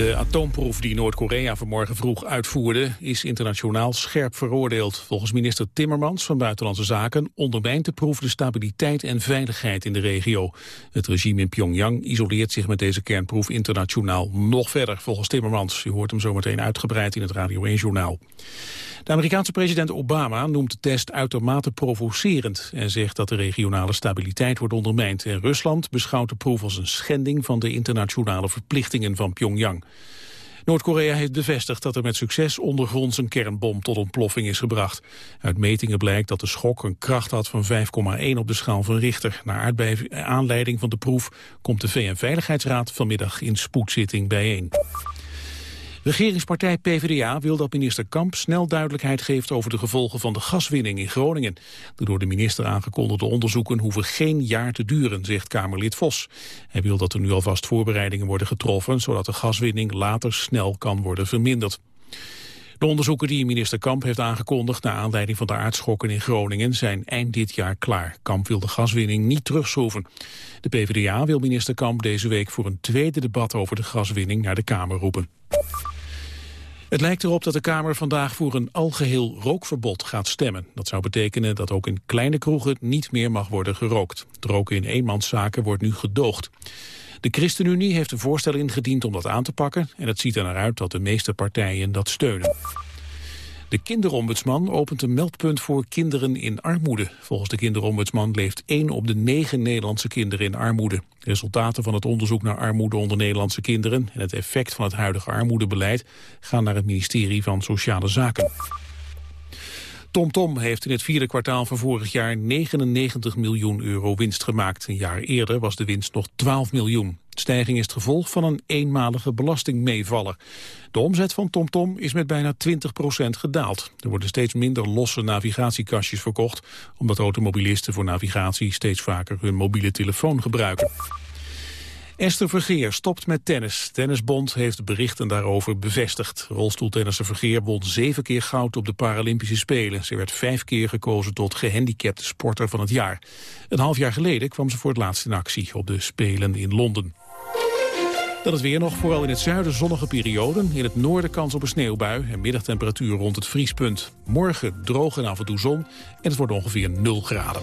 De atoomproef die Noord-Korea vanmorgen vroeg uitvoerde... is internationaal scherp veroordeeld. Volgens minister Timmermans van Buitenlandse Zaken... ondermijnt de proef de stabiliteit en veiligheid in de regio. Het regime in Pyongyang isoleert zich met deze kernproef internationaal nog verder, volgens Timmermans. U hoort hem zometeen uitgebreid in het Radio 1-journaal. De Amerikaanse president Obama noemt de test uitermate provocerend... en zegt dat de regionale stabiliteit wordt ondermijnd. En Rusland beschouwt de proef als een schending van de internationale verplichtingen van Pyongyang. Noord-Korea heeft bevestigd dat er met succes ondergronds een kernbom tot ontploffing is gebracht. Uit metingen blijkt dat de schok een kracht had van 5,1 op de schaal van Richter. Naar aanleiding van de proef komt de VN-veiligheidsraad vanmiddag in spoedzitting bijeen. Regeringspartij PvdA wil dat minister Kamp snel duidelijkheid geeft over de gevolgen van de gaswinning in Groningen. De door de minister aangekondigde onderzoeken hoeven geen jaar te duren, zegt Kamerlid Vos. Hij wil dat er nu alvast voorbereidingen worden getroffen, zodat de gaswinning later snel kan worden verminderd. De onderzoeken die minister Kamp heeft aangekondigd naar aanleiding van de aardschokken in Groningen zijn eind dit jaar klaar. Kamp wil de gaswinning niet terugschroeven. De PvdA wil minister Kamp deze week voor een tweede debat over de gaswinning naar de Kamer roepen. Het lijkt erop dat de Kamer vandaag voor een algeheel rookverbod gaat stemmen. Dat zou betekenen dat ook in kleine kroegen niet meer mag worden gerookt. Het roken in eenmanszaken wordt nu gedoogd. De ChristenUnie heeft een voorstel ingediend om dat aan te pakken... en het ziet er naar uit dat de meeste partijen dat steunen. De kinderombudsman opent een meldpunt voor kinderen in armoede. Volgens de kinderombudsman leeft 1 op de 9 Nederlandse kinderen in armoede. Resultaten van het onderzoek naar armoede onder Nederlandse kinderen... en het effect van het huidige armoedebeleid... gaan naar het ministerie van Sociale Zaken. TomTom Tom heeft in het vierde kwartaal van vorig jaar 99 miljoen euro winst gemaakt. Een jaar eerder was de winst nog 12 miljoen. De stijging is het gevolg van een eenmalige belastingmeevaller. De omzet van TomTom is met bijna 20% gedaald. Er worden steeds minder losse navigatiekastjes verkocht... omdat automobilisten voor navigatie steeds vaker hun mobiele telefoon gebruiken. Esther Vergeer stopt met tennis. Tennisbond heeft berichten daarover bevestigd. Rolstoeltennisser Vergeer won zeven keer goud op de Paralympische Spelen. Ze werd vijf keer gekozen tot gehandicapte sporter van het jaar. Een half jaar geleden kwam ze voor het laatst in actie op de Spelen in Londen. Dan het weer nog, vooral in het zuiden zonnige perioden. In het noorden kans op een sneeuwbui en middagtemperatuur rond het vriespunt. Morgen droog en af en toe zon en het wordt ongeveer 0 graden.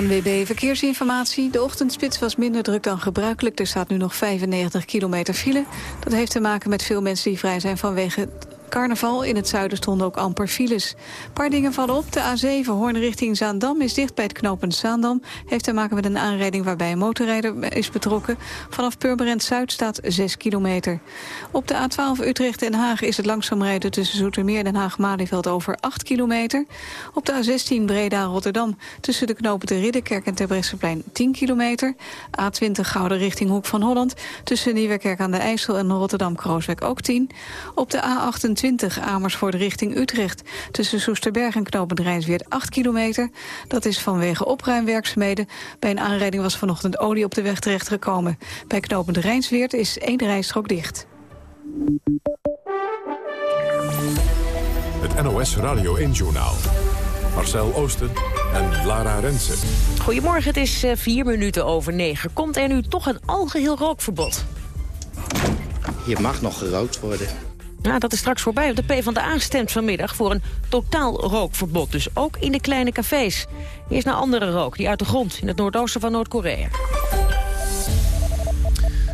ANWB Verkeersinformatie. De ochtendspits was minder druk dan gebruikelijk. Er staat nu nog 95 kilometer file. Dat heeft te maken met veel mensen die vrij zijn vanwege Carnaval in het zuiden stonden ook amper files. Een paar dingen vallen op. De A7 Hoorn richting Zaandam is dicht bij het knooppunt Zaandam. Heeft te maken met een aanrijding waarbij een motorrijder is betrokken. Vanaf Purmerend Zuid staat 6 kilometer. Op de A12 Utrecht-Den Haag is het langzaam rijden tussen Zoetermeer en Den Haag-Malieveld over 8 kilometer. Op de A16 Breda-Rotterdam tussen de knopen de Ridderkerk en Terbrechtseplein 10 kilometer. A20 Gouden richting Hoek van Holland tussen Nieuwekerk aan de IJssel en Rotterdam-Krooswijk ook 10. Op de A28 20 Amersfoort richting Utrecht. Tussen Soesterberg en Knopend Rijnsweert 8 kilometer. Dat is vanwege opruimwerkzaamheden. Bij een aanrijding was vanochtend olie op de weg terechtgekomen. Bij Knopend Rijnsweert is één rijstrook dicht. Het NOS Radio 1-journaal. Marcel Oosten en Lara Rensen. Goedemorgen, het is uh, vier minuten over negen. Komt er nu toch een algeheel rookverbod? Hier mag nog gerookt worden. Nou, dat is straks voorbij. De PvdA stemt vanmiddag voor een totaal rookverbod. Dus ook in de kleine cafés. Eerst naar andere rook, die uit de grond in het noordoosten van Noord-Korea.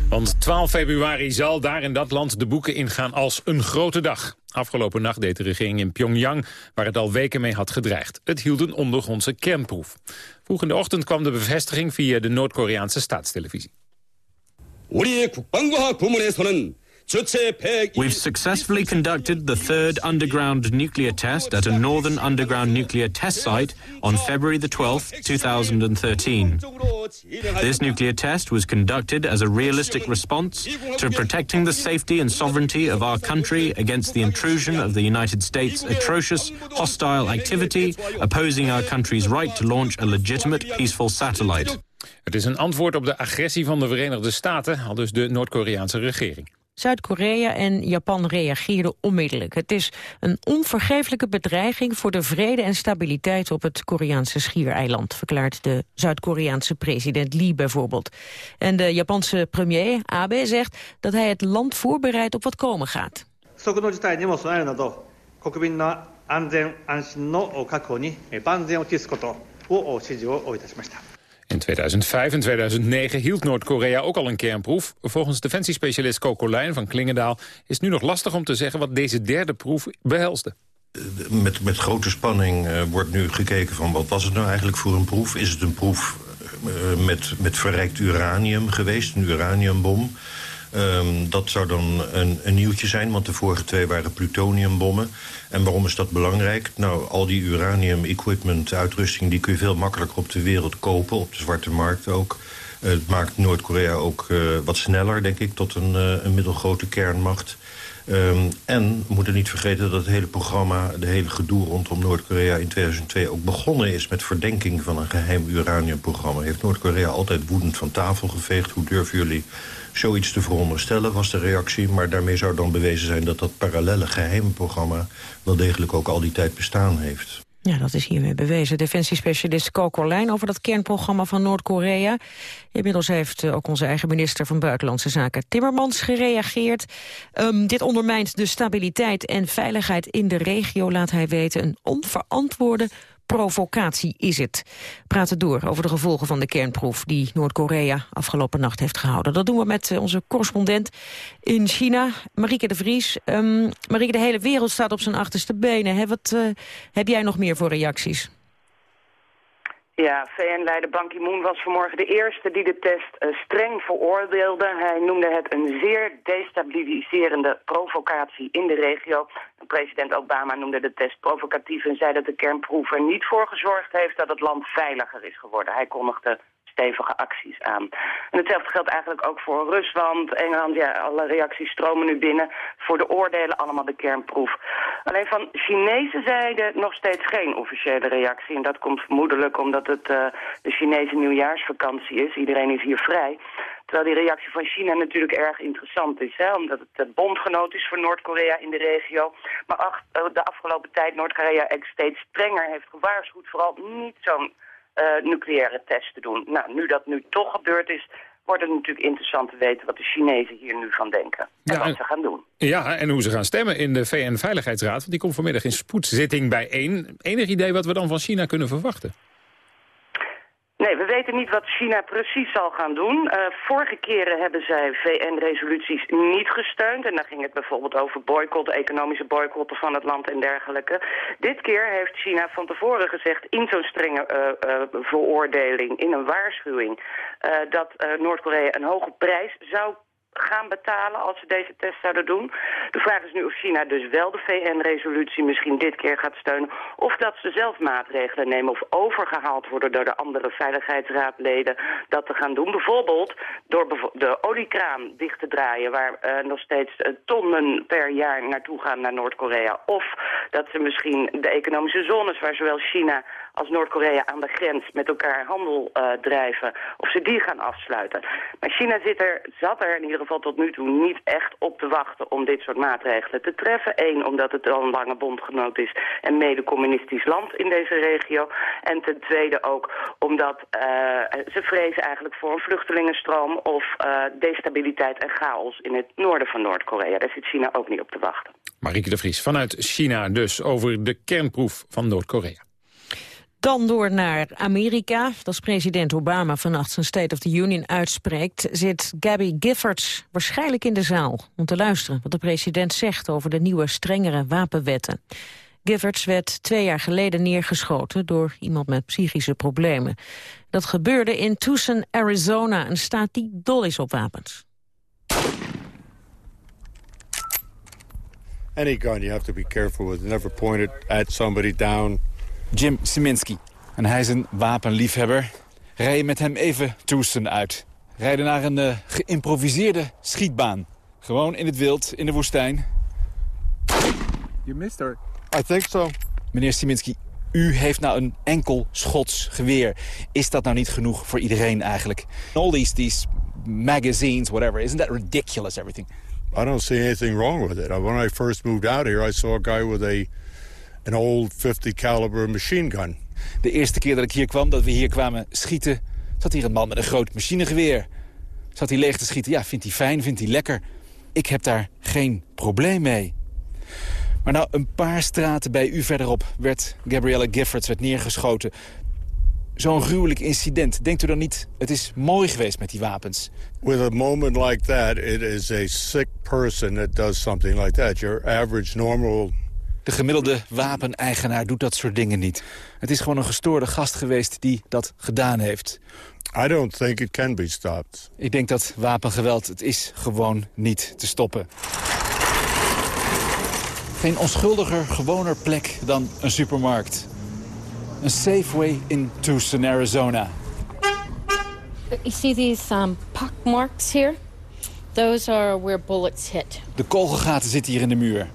Want 12 februari zal daar in dat land de boeken ingaan als een grote dag. Afgelopen nacht deed de regering in Pyongyang, waar het al weken mee had gedreigd. Het hield een ondergrondse kernproef. Vroeg in de ochtend kwam de bevestiging via de Noord-Koreaanse staatstelevisie. We've successfully conducted the third underground nuclear test at a northern underground nuclear test site on February the 12th, 2013. This nuclear test was conducted as a realistic response to protecting the safety and sovereignty of our country against the intrusion of the United States' atrocious, hostile activity opposing our country's right to launch a legitimate, peaceful satellite. Het is een antwoord op de agressie van de Verenigde Staten, al dus de Noord-Koreaanse regering. Zuid-Korea en Japan reageerden onmiddellijk. Het is een onvergeeflijke bedreiging voor de vrede en stabiliteit op het Koreaanse schiereiland, verklaart de Zuid-Koreaanse president Lee bijvoorbeeld. En de Japanse premier Abe zegt dat hij het land voorbereidt op wat komen gaat. In 2005 en 2009 hield Noord-Korea ook al een kernproef. Volgens defensiespecialist Coco Lijn van Klingendaal is nu nog lastig om te zeggen wat deze derde proef behelste. Eh, met, met grote spanning eh, wordt nu gekeken van wat was het nou eigenlijk voor een proef? Is het een proef eh, met, met verrijkt uranium geweest, een uraniumbom? Um, dat zou dan een, een, nieuwtje zijn, want de vorige twee waren plutoniumbommen. En waarom is dat belangrijk? Nou, al die uranium-equipment, uitrusting... die kun je veel makkelijker op de wereld kopen, op de zwarte markt ook. Uh, het maakt Noord-Korea ook uh, wat sneller, denk ik, tot een, uh, een middelgrote kernmacht. Um, en we moeten niet vergeten dat het hele programma, de hele gedoe rondom Noord-Korea in 2002 ook begonnen is met verdenking van een geheim uraniumprogramma. Heeft Noord-Korea altijd woedend van tafel geveegd? Hoe durven jullie zoiets te veronderstellen, was de reactie. Maar daarmee zou dan bewezen zijn dat dat parallele geheime programma... wel degelijk ook al die tijd bestaan heeft. Ja, dat is hiermee bewezen. Defensiespecialist Coco Lijn over dat kernprogramma van Noord-Korea. Inmiddels heeft eh, ook onze eigen minister van Buitenlandse Zaken Timmermans gereageerd. Um, dit ondermijnt de stabiliteit en veiligheid in de regio, laat hij weten. Een onverantwoorde provocatie is het. Praten door over de gevolgen van de kernproef die Noord-Korea afgelopen nacht heeft gehouden. Dat doen we met eh, onze correspondent in China, Marieke de Vries. Um, Marieke, de hele wereld staat op zijn achterste benen. Wat uh, heb jij nog meer voor reacties? Ja, VN-leider Ban Ki-moon was vanmorgen de eerste die de test uh, streng veroordeelde. Hij noemde het een zeer destabiliserende provocatie in de regio. President Obama noemde de test provocatief en zei dat de kernproef er niet voor gezorgd heeft dat het land veiliger is geworden. Hij kondigde stevige acties aan. En hetzelfde geldt eigenlijk ook voor Rusland, Engeland. Ja, alle reacties stromen nu binnen. Voor de oordelen allemaal de kernproef. Alleen van Chinese zijde nog steeds geen officiële reactie. En dat komt vermoedelijk omdat het uh, de Chinese nieuwjaarsvakantie is. Iedereen is hier vrij. Terwijl die reactie van China natuurlijk erg interessant is. Hè? Omdat het de bondgenoot is voor Noord-Korea in de regio. Maar ach, eh, de afgelopen tijd Noord-Korea steeds strenger heeft gewaarschuwd. Vooral niet zo'n nucleaire test te doen. Nou, nu dat nu toch gebeurd is, wordt het natuurlijk interessant te weten wat de Chinezen hier nu van denken. En ja, wat ze gaan doen. Ja, en hoe ze gaan stemmen in de VN-veiligheidsraad. Want die komt vanmiddag in spoedzitting bijeen. Enig idee wat we dan van China kunnen verwachten? Nee, we weten niet wat China precies zal gaan doen. Uh, vorige keren hebben zij VN-resoluties niet gesteund. En dan ging het bijvoorbeeld over boycott, economische boycotten van het land en dergelijke. Dit keer heeft China van tevoren gezegd in zo'n strenge uh, uh, veroordeling, in een waarschuwing, dat Noord-Korea een hoge prijs zou gaan betalen als ze deze test zouden doen. De vraag is nu of China dus wel de VN-resolutie misschien dit keer gaat steunen... of dat ze zelf maatregelen nemen of overgehaald worden door de andere veiligheidsraadleden dat te gaan doen. Bijvoorbeeld door de oliekraan dicht te draaien... waar uh, nog steeds uh, tonnen per jaar naartoe gaan naar Noord-Korea. Of dat ze misschien de economische zones waar zowel China als Noord-Korea aan de grens met elkaar handel uh, drijven, of ze die gaan afsluiten. Maar China zit er, zat er in ieder geval tot nu toe niet echt op te wachten om dit soort maatregelen te treffen. Eén, omdat het al een lange bondgenoot is en mede-communistisch land in deze regio. En ten tweede ook omdat uh, ze vrezen eigenlijk voor een vluchtelingenstroom of uh, destabiliteit en chaos in het noorden van Noord-Korea. Daar zit China ook niet op te wachten. Marieke de Vries vanuit China dus over de kernproef van Noord-Korea. Dan door naar Amerika. Als president Obama vannacht zijn State of the Union uitspreekt... zit Gabby Giffords waarschijnlijk in de zaal... om te luisteren wat de president zegt over de nieuwe strengere wapenwetten. Giffords werd twee jaar geleden neergeschoten door iemand met psychische problemen. Dat gebeurde in Tucson, Arizona, een staat die dol is op wapens. Any gun you have to be careful with. Never point it at somebody down Jim Siminski. En hij is een wapenliefhebber. Rijden met hem even Tucson uit. Rijden naar een uh, geïmproviseerde schietbaan. Gewoon in het wild, in de woestijn. You missed her. I think so. Meneer Siminski, u heeft nou een enkel schots geweer. Is dat nou niet genoeg voor iedereen eigenlijk? All these, these magazines, whatever, isn't that ridiculous everything? I don't see anything wrong with it. When I first moved out here, I saw a guy with a an old 50 caliber machine gun. De eerste keer dat ik hier kwam, dat we hier kwamen schieten... zat hier een man met een groot machinegeweer. Zat hij leeg te schieten? Ja, vindt hij fijn, vindt hij lekker. Ik heb daar geen probleem mee. Maar nou, een paar straten bij u verderop werd Gabrielle Giffords werd neergeschoten. Zo'n gruwelijk incident. Denkt u dan niet, het is mooi geweest met die wapens? With a moment like that, it is a sick person that does something like that. Your average normal de gemiddelde wapeneigenaar doet dat soort dingen niet. Het is gewoon een gestoorde gast geweest die dat gedaan heeft. I don't think it can be stopped. Ik denk dat wapengeweld, het is gewoon niet te stoppen. Geen onschuldiger, gewoner plek dan een supermarkt. Een Safeway in Tucson, Arizona. You see these um, pock marks here? Those are where bullets hit. De kogelgaten zitten hier in de muur.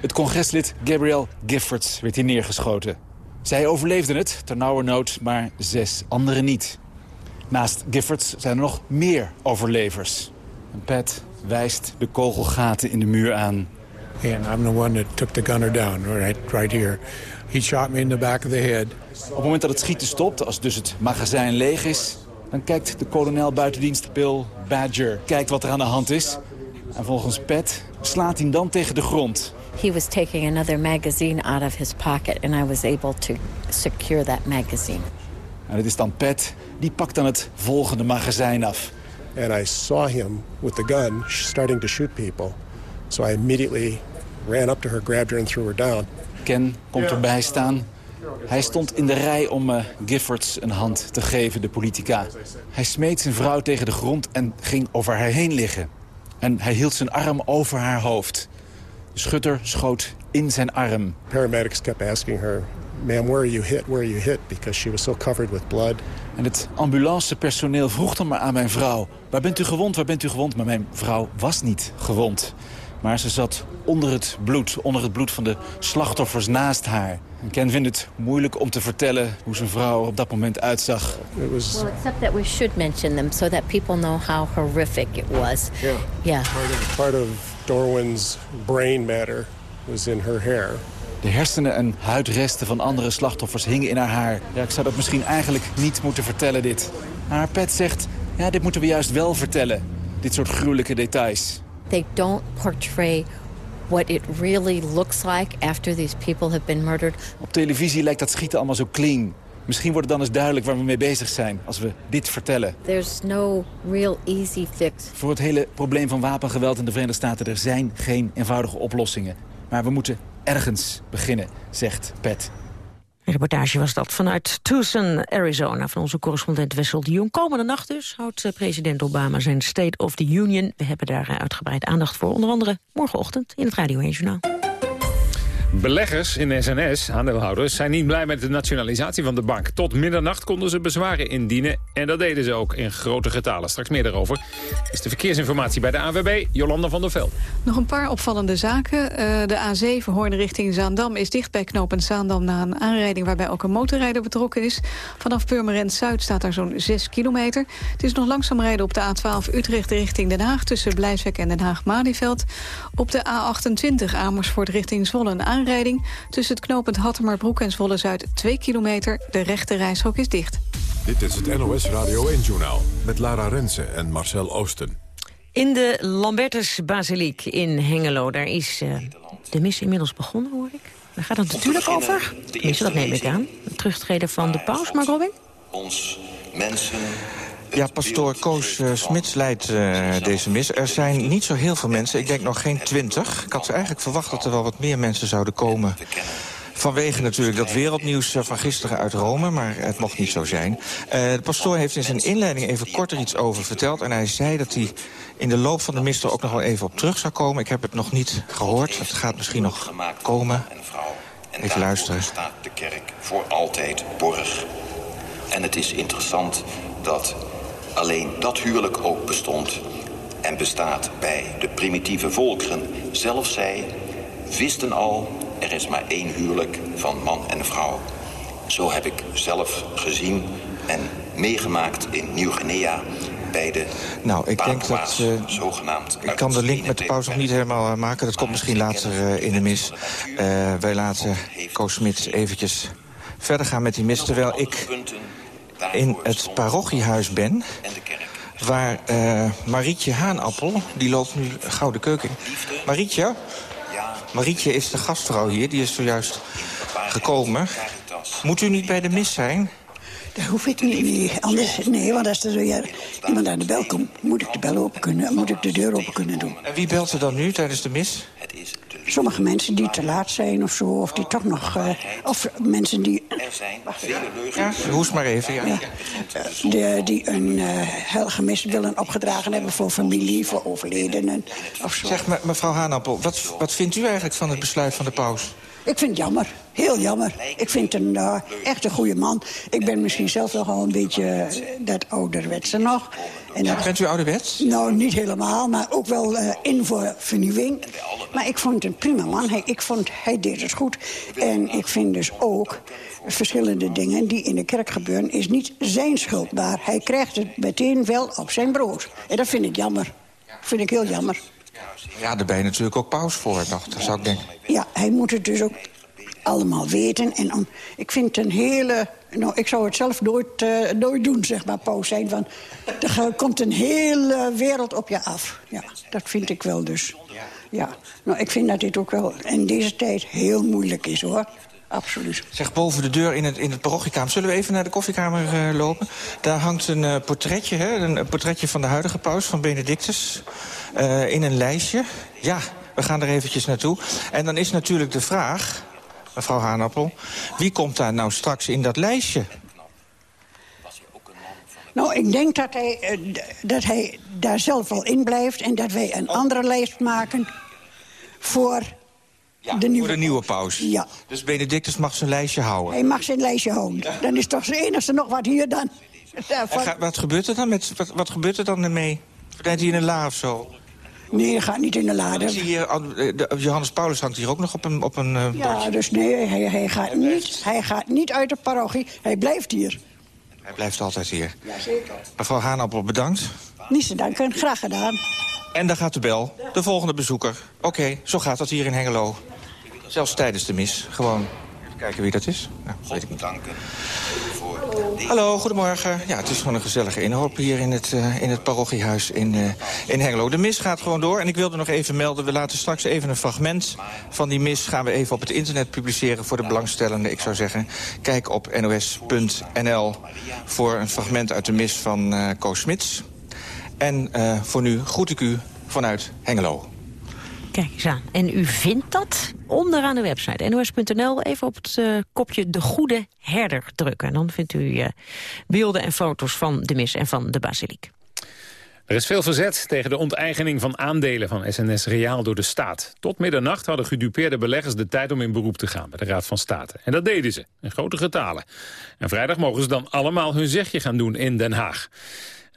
Het congreslid Gabrielle Giffords werd hier neergeschoten. Zij overleefde het, nood, maar zes anderen niet. Naast Giffords zijn er nog meer overlevers. En Pat wijst de kogelgaten in de muur aan. And I'm the one that took the gunner down, right, right here. He shot me in the back of the head. Op het moment dat het schieten stopt, als dus het magazijn leeg is... dan kijkt de kolonel buitendienst Bill Badger, kijkt wat er aan de hand is. En volgens Pat slaat hij dan tegen de grond. He was taking another magazine out of his pocket and I was able to secure that magazine. En het is dan Pat, die pakt dan het volgende magazijn af. And I saw him with the gun starting to shoot people. So I immediately ran up to her, grabbed her and threw her down. Ken komt erbij staan. Hij stond in de rij om uh, Giffords een hand te geven, de politica. Hij smeet zijn vrouw tegen de grond en ging over haar heen liggen. En hij hield zijn arm over haar hoofd. De schutter schoot in zijn arm. Paramedics kept asking her, "Ma'am, where are you hit? Where are you hit?" Because she was so covered with blood. En het ambulancepersoneel vroeg dan maar aan mijn vrouw: "Waar bent u gewond? Waar bent u gewond?" Maar mijn vrouw was niet gewond. Maar ze zat onder het bloed, onder het bloed van de slachtoffers naast haar. En Ken vindt het moeilijk om te vertellen hoe zijn vrouw op dat moment uitzag. It was... Well, except that we should mention them so that people know how horrific it was. Yeah. Yeah. Part of, part of Dorwin's brain matter was in her hair. De hersenen en huidresten van andere slachtoffers hingen in haar haar. Ja, ik zou dat misschien eigenlijk niet moeten vertellen, dit. Maar haar pet zegt, ja, dit moeten we juist wel vertellen. Dit soort gruwelijke details. They don't portray what it really looks like after these people have been murdered. Op televisie lijkt dat schieten allemaal zo clean. Misschien wordt het dan eens duidelijk waar we mee bezig zijn als we dit vertellen. There's no real easy fix. Voor het hele probleem van wapengeweld in de Verenigde Staten... er zijn geen eenvoudige oplossingen. Maar we moeten ergens beginnen, zegt Pat. Een reportage was dat vanuit Tucson, Arizona... van onze correspondent Wessel de Jong. Komende nacht dus houdt eh, president Obama zijn State of the Union. We hebben daar eh, uitgebreid aandacht voor. Onder andere morgenochtend in het Radio 1 Journaal. Beleggers in SNS, aandeelhouders, zijn niet blij met de nationalisatie van de bank. Tot middernacht konden ze bezwaren indienen en dat deden ze ook in grote getalen. Straks meer daarover is de verkeersinformatie bij de AWB, Jolanda van der Veld. Nog een paar opvallende zaken. Uh, de A7 Hoorn richting Zaandam is dicht bij knooppunt Zaandam... na een aanrijding waarbij ook een motorrijder betrokken is. Vanaf Purmerend Zuid staat daar zo'n 6 kilometer. Het is nog langzaam rijden op de A12 Utrecht richting Den Haag... tussen Blijswijk en Den Haag-Malieveld. Op de A28 Amersfoort richting Zwolle aanrijding. Tussen het knooppunt Hattemerbroek en Zwolle-Zuid 2 kilometer. De rechte reishok is dicht. Dit is het NOS Radio 1-journaal met Lara Rensen en Marcel Oosten. In de Lambertus-basiliek in Hengelo, daar is uh, de mis inmiddels begonnen, hoor ik. Daar gaat het natuurlijk over. Tenminste, dat neem ik aan. Het terugtreden van de paus, maar Robin? Ons mensen ja, pastoor Koos uh, Smits leidt uh, deze mis. Er zijn niet zo heel veel mensen, ik denk nog geen twintig. Ik had eigenlijk verwacht dat er wel wat meer mensen zouden komen. Vanwege natuurlijk dat wereldnieuws van gisteren uit Rome, maar het mocht niet zo zijn. De pastoor heeft in zijn inleiding even kort er iets over verteld. En hij zei dat hij in de loop van de mis er ook nog wel even op terug zou komen. Ik heb het nog niet gehoord, het gaat misschien nog komen. Even luisteren. staat de kerk voor altijd borg. En het is interessant dat alleen dat huwelijk ook bestond en bestaat bij de primitieve volkeren. Zelfs zij wisten al, er is maar één huwelijk van man en vrouw. Zo heb ik zelf gezien en meegemaakt in Nieuw-Guinea... bij de Nou, ik denk dat... eh, zogenaamd ik kan de link met de pauze nog niet helemaal eh, maken. Dat komt misschien later eh, in de mis. Wij laten Koos Smits eventjes verder gaan met die mis... terwijl ik in het parochiehuis ben... waar eh, Marietje Haanappel, die loopt nu Gouden Keuken in. Marietje? Marietje is de gastvrouw hier, die is zojuist gekomen. Moet u niet bij de mis zijn? Dat hoef ik niet. Nee, anders, nee want als er zo ja, iemand aan de bel komt, moet ik de bel open kunnen, moet ik de deur open kunnen doen. En wie belt er dan nu tijdens de mis? Sommige mensen die te laat zijn of zo, of die toch nog, eh, of mensen die, Ja, hoest maar even, ja. ja, eh, die, die een eh heilige mis willen opgedragen hebben voor familie, voor overledenen of zo. Zeg, me- mevrouw Haanappel, wat, wat vindt u eigenlijk van het besluit van de paus? Ik vind het jammer. Heel jammer. Ik vind hem eh, echt een goede man. Ik ben misschien zelf nog wel een beetje eh, dat ouderwetse nog. En dat, Bent u ouderwets? Nou, niet helemaal, maar ook wel eh, in voor vernieuwing. Maar ik vond het een prima man. Hij, ik vond, hij deed het goed. En ik vind dus ook verschillende dingen die in de kerk gebeuren... is niet zijn schuld, maar hij krijgt het meteen wel op zijn brood. En dat vind ik jammer. vind ik heel jammer. Ja, daar ben je natuurlijk ook paus voor, dacht, zou ik denken. Ja, hij moet het dus ook allemaal weten. En om, ik vind een hele... Nou, ik zou het zelf nooit, eh, nooit doen, zeg maar, paus zijn. Van, er komt een hele wereld op je af. Ja, dat vind ik wel dus. Ja, nou, ik vind dat dit ook wel in deze tijd heel moeilijk is, hoor. Absoluut. Zeg, boven de deur in het, in het parochiekamer. Zullen we even naar de koffiekamer eh, lopen? Daar hangt een eh, portretje, hè? Een, een portretje van de huidige paus, van Benedictus. in een lijstje. Ja, we gaan er eventjes naartoe. En dan is natuurlijk de vraag, mevrouw Haanappel... wie komt daar nou straks in dat lijstje? Nou, ik denk dat hij, eh, dat hij daar zelf wel in blijft... en dat wij een andere lijst maken voor de nieuwe... Voor de nieuwe paus. Ja. Dus Benedictus mag zijn lijstje houden. Hij mag zijn lijstje houden. Dan is toch het enige nog wat hier dan... En daarvan- ga- wat gebeurt er dan met, wat, wat gebeurt er dan ermee? Verdwijnt hij in een la of zo? Nee, hij gaat niet in de lade. Ik zie hier, eh, de- Johannes Paulus hangt hier ook nog op een, op een eh, Ja, bordje. dus nee, hij, hij, gaat niet, hij gaat niet uit de parochie. Hij blijft hier. Hij blijft altijd hier. Jazeker. Mevrouw Haanappel, bedankt. Niet te danken, graag gedaan. En daar gaat de bel. De volgende bezoeker. Oké, zo gaat dat hier in Hengelo. Zelfs tijdens de mis. Gewoon even kijken wie dat is. Nou, weet ik niet. Hallo, goedemorgen. Ja, het is gewoon een gezellige inhoop hier in het, eh, in het parochiehuis in, eh, in Hengelo. De mis gaat gewoon door. En ik wilde nog even melden, we laten straks even een fragment van die mis... gaan we even op het internet publiceren voor de belangstellenden. Ik zou zeggen, kijk op nos.nl voor een fragment uit de mis van eh Koos Smits. En voor nu groet ik u vanuit Hengelo. Kijk eens aan. En u vindt dat onderaan de website nos.nl. Even op het eh, kopje De Goede Herder drukken. En dan vindt u eh, beelden en foto's van de mis en van de basiliek. Er is veel verzet tegen de onteigening van aandelen van SNS Reaal door de staat. Tot middernacht hadden gedupeerde beleggers de tijd om in beroep te gaan bij de Raad van State. En dat deden ze, in grote getalen. En vrijdag mogen ze dan allemaal hun zegje gaan doen in Den Haag.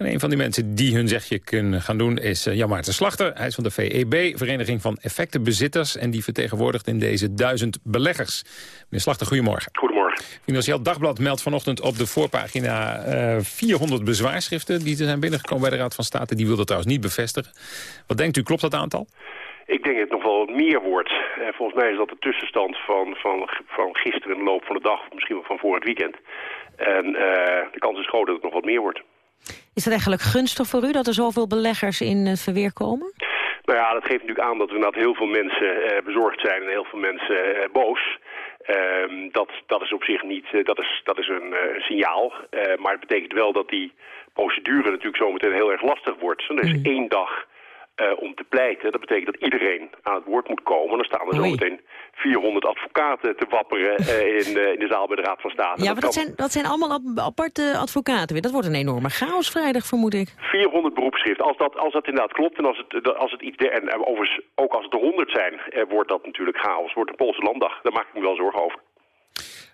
En een van die mensen die hun zegje kunnen gaan doen is eh, Jan Maarten Slachter. Hij is van de VEB, Vereniging van Effectenbezitters. En die vertegenwoordigt in deze duizend beleggers. Meneer Slachter, goedemorgen. Goedemorgen. Financieel Dagblad meldt vanochtend op de voorpagina eh 400 bezwaarschriften... die er zijn binnengekomen bij de Raad van State. Die wil dat trouwens niet bevestigen. Wat denkt u, klopt dat aantal? Ik denk dat het nog wel wat meer wordt. Eh, volgens mij is dat de tussenstand van, van, van gisteren in de loop van de dag, of misschien wel van voor het weekend. En eh, de kans is groot dat het nog wat meer wordt. Is dat eigenlijk gunstig voor u dat er zoveel beleggers in het verweer komen? Nou ja, dat geeft natuurlijk aan dat er inderdaad heel veel mensen eh, bezorgd zijn en heel veel mensen eh, boos. Ehm, dat, dat is op zich niet, eh, dat is, dat is een eh, signaal. Eh, maar het betekent wel dat die procedure natuurlijk zometeen heel erg lastig wordt. Er is één dag eh, om te pleiten. Dat betekent dat iedereen aan het woord moet komen. Dan staan er Oei. zometeen 400 advocaten te wapperen eh, in, eh, in de zaal bij de Raad van State. Ja, maar dat kan- zijn, dat zijn allemaal ap- aparte advocaten weer. Dat wordt een enorme chaos vrijdag, vermoed ik. 400 beroepschriften. Als dat, als dat inderdaad klopt en als het, als het iets en overigens ook als het er 100 zijn, wordt dat natuurlijk chaos. Wordt een Poolse landdag. Daar maak ik me wel zorgen over.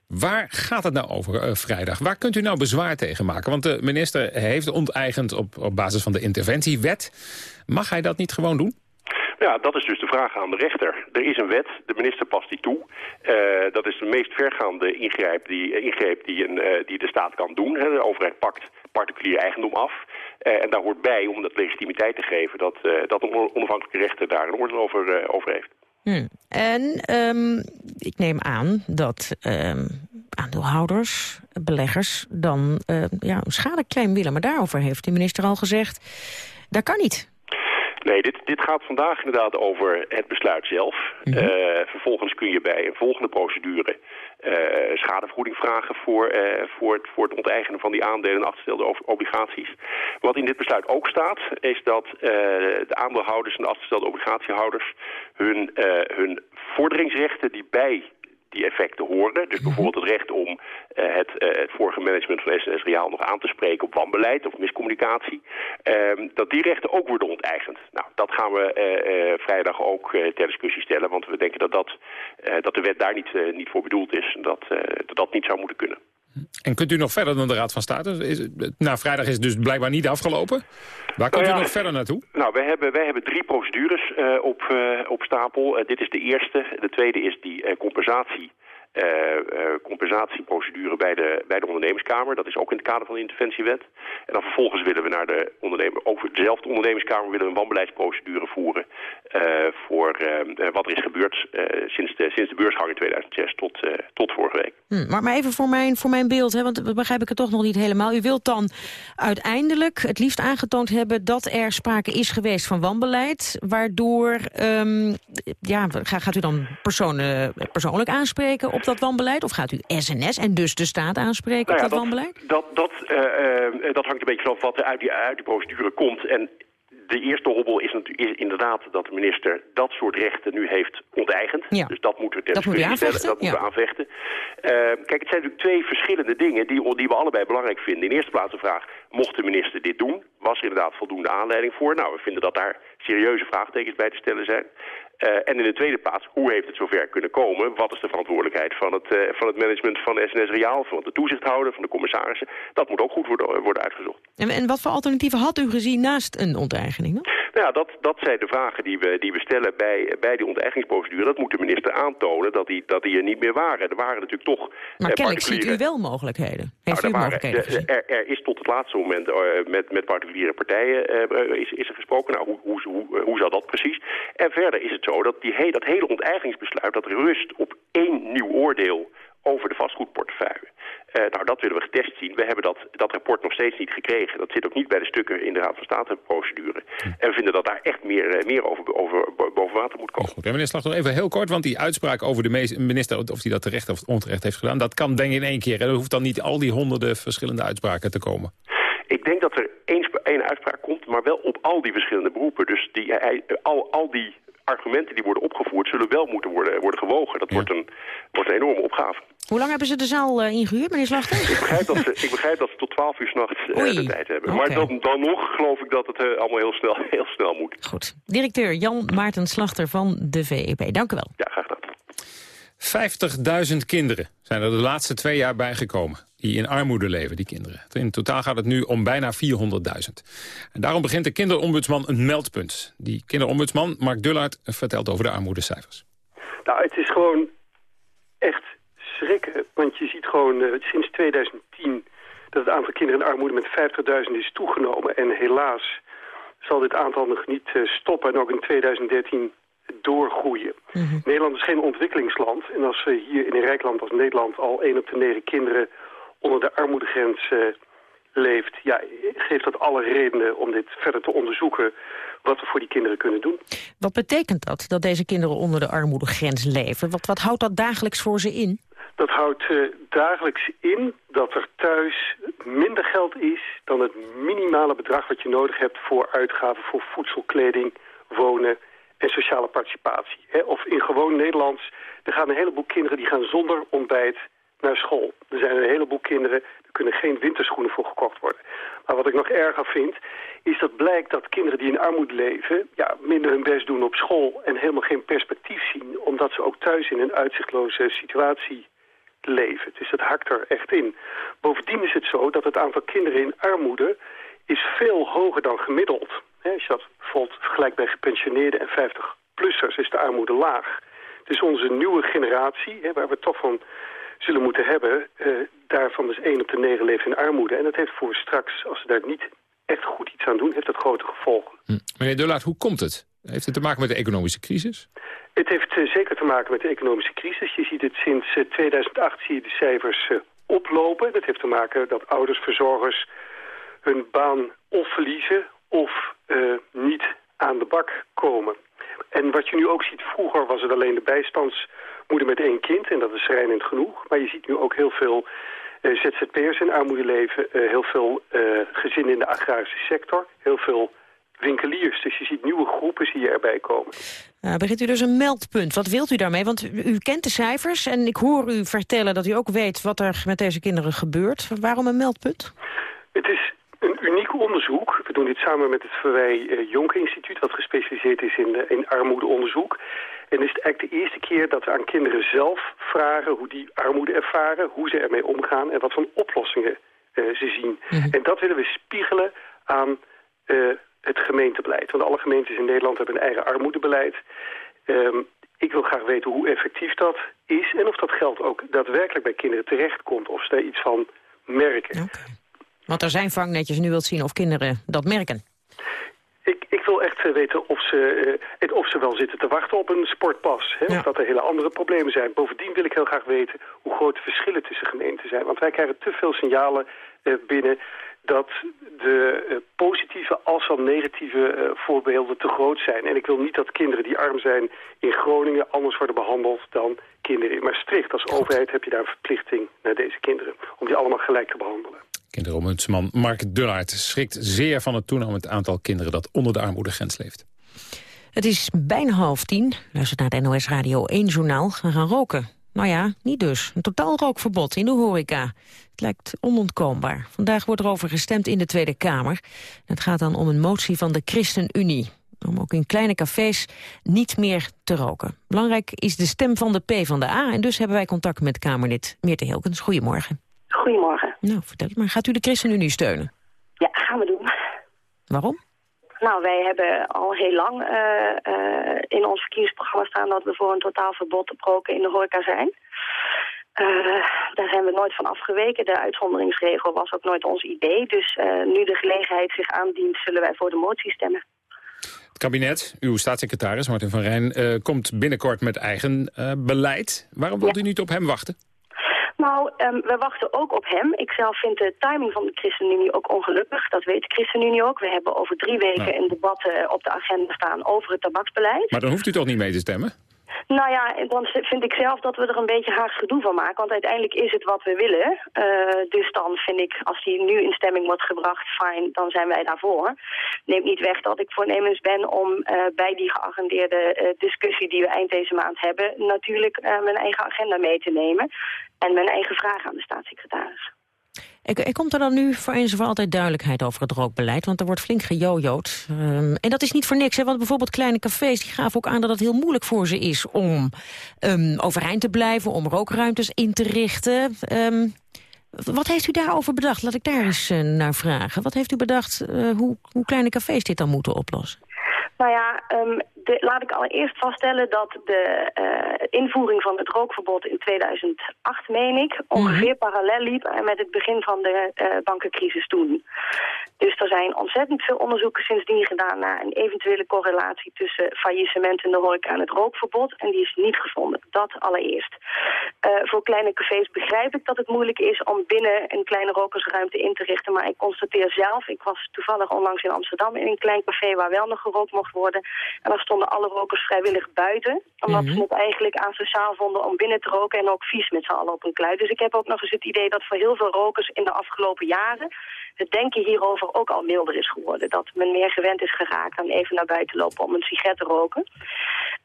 Waar gaat het nou over eh, vrijdag? Waar kunt u nou bezwaar tegen maken? Want de minister heeft onteigend op, op basis van de interventiewet. Mag hij dat niet gewoon doen? Ja, dat is dus de vraag aan de rechter. Er is een wet, de minister past die toe. Eh, dat is de meest vergaande ingreep die, eh, ingreep die, een, die de staat kan doen. De overheid pakt, particulier eigendom af. En daar hoort bij, om dat legitimiteit te geven, dat, dat een onafhankelijke rechter daar een oordeel over, over heeft. Hmm. En ehm, ik neem aan dat ehm, aandeelhouders, beleggers... dan uh, ja, een schadeclaim willen. Maar daarover heeft de minister al gezegd... dat kan niet. Nee, dit, dit gaat vandaag inderdaad over het besluit zelf. Mhm. Eh, vervolgens kun je bij een volgende procedure uh, schadevergoeding vragen voor, uh, voor, het, voor het onteigenen van die aandelen en achterstelde obligaties. Wat in dit besluit ook staat, is dat de aandeelhouders en de achterstelde obligatiehouders hun, hun vorderingsrechten die bij die effecten horen. Dus mhm. bijvoorbeeld het recht om uh, het, uh, het vorige management van SNS Reaal nog aan te spreken op wanbeleid of miscommunicatie. Uh, dat die rechten ook worden onteigend. Nou, dat gaan we uh, vrijdag ook ter discussie stellen. Want we denken dat, dat, dat de wet daar niet, niet voor bedoeld is. En dat, dat dat niet zou moeten kunnen. En kunt u nog verder dan de Raad van State? Is, nou, vrijdag is het dus blijkbaar niet afgelopen. Waar kunt nou u nog verder naartoe? Nou, wij hebben, wij hebben drie procedures uh, op, uh, op stapel. Uh, dit is de eerste. De tweede is die compensatie compensatieprocedure bij de, bij de ondernemerskamer. Dat is ook in het kader van de interventiewet. En dan vervolgens willen we naar de ondernemer, over dezelfde ondernemerskamer willen we een wanbeleidsprocedure voeren uh, voor wat er is gebeurd sinds, de, sinds de beursgang in 2006 tot, tot vorige week. Hm, maar, maar even voor mijn, voor mijn beeld, hè, want begrijp ik het toch nog niet helemaal. U wilt dan uiteindelijk het liefst aangetoond hebben dat er sprake is geweest van wanbeleid, waardoor um, ja, gaat u dan personen, persoonlijk aanspreken op dat wanbeleid? Of gaat u SNS en dus de staat aanspreken nou op dat, wanbeleid? Dat, dat, uh, uh, dat hangt een beetje vanaf wat er uit die, uit die procedure komt. En de eerste hobbel is, is, inderdaad dat de minister dat soort rechten nu heeft onteigend. Ja. Dus dat moeten we ter dat moet stellen. Dat moeten we aanvechten. Uh, kijk, het zijn natuurlijk twee verschillende dingen die, die we allebei belangrijk vinden. In de eerste plaats de vraag, mocht de minister dit doen? Was er inderdaad voldoende aanleiding voor? Nou, we vinden dat daar serieuze vraagtekens bij te stellen zijn. Uh, en in de tweede plaats, hoe heeft het zover kunnen komen? Wat is de verantwoordelijkheid van het, uh, van het management van SNS Reaal, van de toezichthouder, van de commissarissen? Dat moet ook goed worden, worden uitgezocht. En, en wat voor alternatieven had u gezien naast een onteigening? Nou ja, dat, dat zijn de vragen die we, die we stellen bij, bij die onteigingsprocedure. Dat moet de minister aantonen dat die, dat die er niet meer waren. Er waren natuurlijk toch... Maar uh, kennelijk ziet u wel mogelijkheden. Heeft nou, u mogelijkheden de, er, er, is tot het laatste moment met, met particuliere partijen is, is er gesproken. Nou, hoe, hoe, hoe, hoe zal dat precies? En verder is het zo dat die, dat hele onteigeningsbesluit... dat rust op één nieuw oordeel over de vastgoedportefeuille. Uh, nou, dat willen we getest zien. We hebben dat, dat rapport nog steeds niet gekregen. Dat zit ook niet bij de stukken in de Raad van State-procedure. En we vinden dat daar echt meer, uh, meer over, over boven water moet komen. Goed, en meneer Slachter, even heel kort, want die uitspraak over de minister... of die dat terecht of onterecht heeft gedaan, dat kan denk ik in één keer. Er hoeft dan niet al die honderden verschillende uitspraken te komen. Ik denk dat er één, één uitspraak komt, maar wel op al die verschillende beroepen. Dus die, hij, al, al die argumenten die worden opgevoerd zullen wel moeten worden, worden gewogen. Dat wordt, een, wordt een enorme opgave. Hoe lang hebben ze de zaal uh, ingehuurd, meneer Slachter? Ik begrijp dat ze, ik begrijp dat ze tot 12 uur s'nachts uh, de tijd hebben. Okay. Maar dan, dan nog geloof ik dat het uh, allemaal heel snel, heel snel moet. Goed. Directeur Jan Maarten Slachter van de VEP. Dank u wel. Ja, graag gedaan. 50.000 kinderen zijn er de laatste twee jaar bijgekomen die in armoede leven, die kinderen. In totaal gaat het nu om bijna 400.000. En daarom begint de kinderombudsman een meldpunt. Die kinderombudsman, Mark Dullard, vertelt over de armoedecijfers. Nou, het is gewoon echt schrikken. Want je ziet gewoon uh, sinds 2010 dat het aantal kinderen in armoede met 50.000 is toegenomen. En helaas zal dit aantal nog niet uh, stoppen. En ook in 2013 doorgroeien. Mm -hmm. Nederland is geen ontwikkelingsland. En als we hier in een rijk land als Nederland al 1 op de 9 kinderen onder de armoedegrens uh, leeft... Ja, geeft dat alle redenen om dit verder te onderzoeken wat we voor die kinderen kunnen doen. Wat betekent dat, dat deze kinderen onder de armoedegrens leven? Wat, wat houdt dat dagelijks voor ze in? Dat houdt uh, dagelijks in dat er thuis minder geld is... dan het minimale bedrag wat je nodig hebt voor uitgaven voor voedsel, kleding, wonen en sociale participatie. He, of in gewoon Nederlands, er gaan een heleboel kinderen die gaan zonder ontbijt naar school. Er zijn een heleboel kinderen, er kunnen geen winterschoenen voor gekocht worden. Maar wat ik nog erger vind, is dat blijkt dat kinderen die in armoede leven... Ja, minder hun best doen op school en helemaal geen perspectief zien... omdat ze ook thuis in een uitzichtloze situatie leven. Dus dat hakt er echt in. Bovendien is het zo dat het aantal kinderen in armoede is veel hoger dan gemiddeld. Als je dat bijvoorbeeld vergelijkt bij gepensioneerden en 50-plussers is de armoede laag. Dus onze nieuwe generatie, waar we toch van zullen moeten hebben... Uh, daarvan is één op de negen leeft in armoede. En dat heeft voor straks, als ze daar niet echt goed iets aan doen... heeft dat grote gevolgen. Hm. Meneer Dullaert, hoe komt het? Heeft het te maken met de economische crisis? Het heeft uh, zeker te maken met de economische crisis. Je ziet het sinds 2008 zie je de cijfers oplopen. Dat heeft te maken dat ouders, verzorgers hun baan of verliezen... of niet aan de bak komen. En wat je nu ook ziet, vroeger was het alleen de bijstandsmoeder met één kind. En dat is schrijnend genoeg. Maar je ziet nu ook heel veel uh, ZZP'ers in armoede leven. Uh, heel veel uh, gezinnen in de agrarische sector. Heel veel winkeliers. Dus je ziet nieuwe groepen zie je erbij komen. Nou, begint u dus een meldpunt. Wat wilt u daarmee? Want u kent de cijfers en ik hoor u vertellen dat u ook weet wat er met deze kinderen gebeurt. Waarom een meldpunt? Het is een uniek onderzoek. We doen dit samen met het Verwij uh, Jonker Instituut... wat gespecialiseerd is in, uh, in armoedeonderzoek. En het is eigenlijk de eerste keer dat we aan kinderen zelf vragen... hoe die armoede ervaren, hoe ze ermee omgaan... en wat voor oplossingen uh, ze zien. Mm. En dat willen we spiegelen aan het gemeentebeleid. Want alle gemeentes in Nederland hebben een eigen armoedebeleid. Um, ik wil graag weten hoe effectief dat is... en of dat geld ook daadwerkelijk bij kinderen terechtkomt... of ze daar iets van merken. Okay. Want er zijn vangnetjes, nu wilt zien of kinderen dat merken. Ik, ik wil echt uh, weten of ze, uh, of ze wel zitten te wachten op een sportpas. Hè? Ja. Of dat er hele andere problemen zijn. Bovendien wil ik heel graag weten hoe groot de verschillen tussen gemeenten zijn. Want wij krijgen te veel signalen uh, binnen dat de positieve als wel negatieve voorbeelden te groot zijn. En ik wil niet dat kinderen die arm zijn in Groningen anders worden behandeld dan kinderen in Maastricht. Als overheid heb je daar een verplichting naar deze kinderen om die allemaal gelijk te behandelen. Kinderombudsman Mark Dullaert schrikt zeer van het toenemend aantal kinderen dat onder de armoedegrens leeft. Het is bijna half tien. Luister naar het NOS Radio 1 journaal. Gaan gaan roken. Nou ja, niet dus. Een totaal rookverbod in de horeca. Het lijkt onontkoombaar. Vandaag wordt er over gestemd in de Tweede Kamer. Het gaat dan om een motie van de ChristenUnie. Om ook in kleine cafés niet meer te roken. Belangrijk is de stem van de P van de A. En dus hebben wij contact met Kamerlid Meerte Hilkens. Goedemorgen. Goedemorgen. Nou, vertel maar. Gaat u de ChristenUnie steunen? Ja, gaan we doen. Waarom? Nou, wij hebben al heel lang uh, uh, in ons verkiezingsprogramma staan... dat we voor een totaal verbod op roken in de horeca zijn. Uh, daar zijn we nooit van afgeweken. De uitzonderingsregel was ook nooit ons idee. Dus nu de gelegenheid zich aandient, zullen wij voor de motie stemmen. Het kabinet, uw staatssecretaris Martin van Rijn, komt binnenkort met eigen beleid. Waarom wilt ja. u niet op hem wachten? Nou, um, we wachten ook op hem. Ik zelf vind de timing van de ChristenUnie ook ongelukkig. Dat weet de ChristenUnie ook. We hebben over drie weken nou. een debat uh, op de agenda staan over het tabaksbeleid. Maar dan hoeft u toch niet mee te stemmen? Nou ja, dan vind ik zelf dat we er een beetje Haags gedoe van maken. Want uiteindelijk is het wat we willen. Uh, dus dan vind ik, als die nu in stemming wordt gebracht, fijn, dan zijn wij daarvoor. Neemt niet weg dat ik voornemens ben om uh, bij die geagendeerde uh, discussie die we eind deze maand hebben... natuurlijk mijn eigen agenda mee te nemen. En mijn eigen vragen aan de staatssecretaris. Er komt er dan nu voor eens en voor altijd duidelijkheid over het rookbeleid. Want er wordt flink gejojoed. Um, en dat is niet voor niks. Hè, want bijvoorbeeld kleine cafés die gaven ook aan dat het heel moeilijk voor ze is... om um, overeind te blijven, om rookruimtes in te richten. Um, wat heeft u daarover bedacht? Laat ik daar eens uh, naar vragen. Wat heeft u bedacht uh, hoe, hoe kleine cafés dit dan moeten oplossen? Nou ja, de, laat ik allereerst vaststellen dat de uh, invoering van het rookverbod in 2008, meen ik, ongeveer mm -hmm. parallel liep met het begin van de uh, bankencrisis toen. Dus er zijn ontzettend veel onderzoeken sindsdien gedaan naar een eventuele correlatie tussen faillissement in de horeca en het rookverbod. En die is niet gevonden. Dat allereerst. Uh, voor kleine cafés begrijp ik dat het moeilijk is om binnen een kleine rokersruimte in te richten. Maar ik constateer zelf, ik was toevallig onlangs in Amsterdam in een klein café waar wel nog gerookt mocht worden. En daar stonden alle rokers vrijwillig buiten. Omdat mm -hmm. ze het eigenlijk asociaal vonden om binnen te roken en ook vies met z'n allen op een kluit. Dus ik heb ook nog eens het idee dat voor heel veel rokers in de afgelopen jaren het denken hierover ook al milder is geworden. Dat men meer gewend is geraakt aan even naar buiten lopen om een sigaret te roken.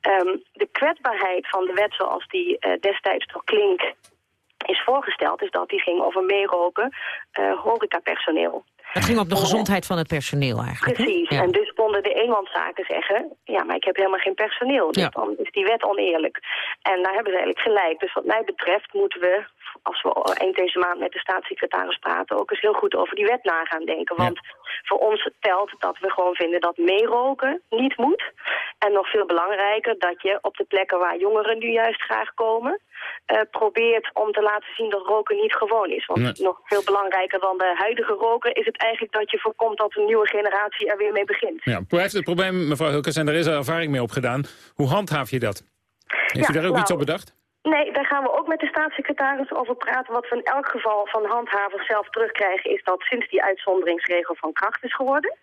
Um, de kwetsbaarheid van de wet zoals die uh, destijds door Klink is voorgesteld... is dat die ging over meeroken uh, horecapersoneel. Het ging op de gezondheid van het personeel eigenlijk. Precies, ja. en dus konden de eenmanszaken zeggen... ja, maar ik heb helemaal geen personeel, dus ja. dan is die wet oneerlijk. En daar hebben ze eigenlijk gelijk. Dus wat mij betreft moeten we, als we eind deze maand met de staatssecretaris praten... ook eens heel goed over die wet na gaan denken. Want ja. voor ons telt dat we gewoon vinden dat meeroken niet moet. En nog veel belangrijker dat je op de plekken waar jongeren nu juist graag komen... eh, probeert om te laten zien dat roken niet gewoon is. Want Nee. nog veel belangrijker dan de huidige roker is het eigenlijk dat je voorkomt dat een nieuwe generatie er weer mee begint. Ja, hoe heeft het probleem, mevrouw Hulkens, en daar is er ervaring mee opgedaan. Hoe handhaaf je dat? Heeft u daar ook iets nou, op bedacht? Nee, daar gaan we ook met de staatssecretaris over praten. Wat we in elk geval van handhavers zelf terugkrijgen... is dat sinds die uitzonderingsregel van kracht is geworden...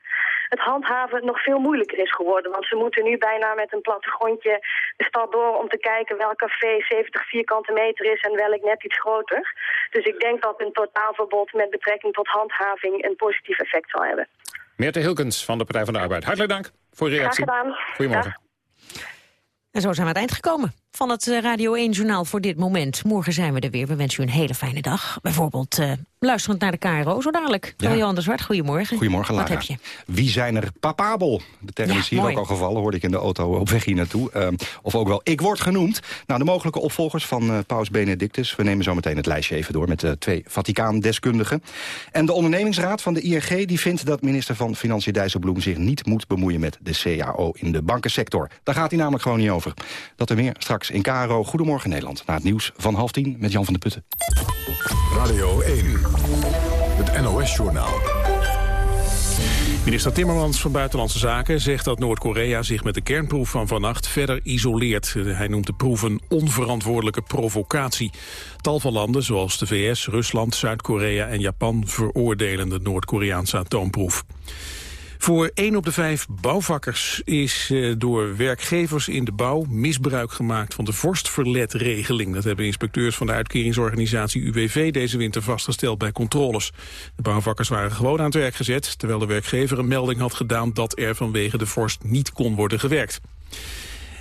het handhaven nog veel moeilijker is geworden. Want ze moeten nu bijna met een plattegrondje de stad door... om te kijken welk café 70 vierkante meter is en welk net iets groter. Dus ik denk dat een totaalverbod met betrekking tot handhaving... een positief effect zal hebben. Meerte Hilkens van de Partij van de Arbeid. Hartelijk dank voor uw Graag reactie. gedaan. Goedemorgen. En zo zijn we aan het eind gekomen van het eh, Radio 1-journaal voor dit moment. Morgen zijn we er weer. We wensen u een hele fijne dag. Bijvoorbeeld eh, luisterend naar de KRO zo dadelijk. Ja. Johan de Zwart, goedemorgen. Goedemorgen, Lara. Wat heb je? Wie zijn er papabel? De term Ja, is hier mooi. ook al gevallen, hoorde ik in de auto op weg hier naartoe. Ehm, of ook wel, ik word genoemd. Nou, de mogelijke opvolgers van eh, Paus Benedictus. We nemen zo meteen het lijstje even door met de twee Vaticaan-deskundigen. En de ondernemingsraad van de ING die vindt dat minister van Financiën Dijsselbloem zich niet moet bemoeien met de CAO in de bankensector. Daar gaat hij namelijk gewoon niet over. Dat er meer straks in KRO. Goedemorgen Nederland. Na het nieuws van half tien met Jan van der Putten. Radio 1, het NOS-journaal. Minister Timmermans van Buitenlandse Zaken zegt dat Noord-Korea zich met de kernproef van vannacht verder isoleert. Hij noemt de proef een onverantwoordelijke provocatie. Tal van landen zoals de VS, Rusland, Zuid-Korea en Japan veroordelen de Noord-Koreaanse atoomproef. Voor één op de vijf bouwvakkers is eh, door werkgevers in de bouw misbruik gemaakt van de vorstverletregeling. Dat hebben inspecteurs van de uitkeringsorganisatie UWV deze winter vastgesteld bij controles. De bouwvakkers waren gewoon aan het werk gezet, terwijl de werkgever een melding had gedaan dat er vanwege de vorst niet kon worden gewerkt.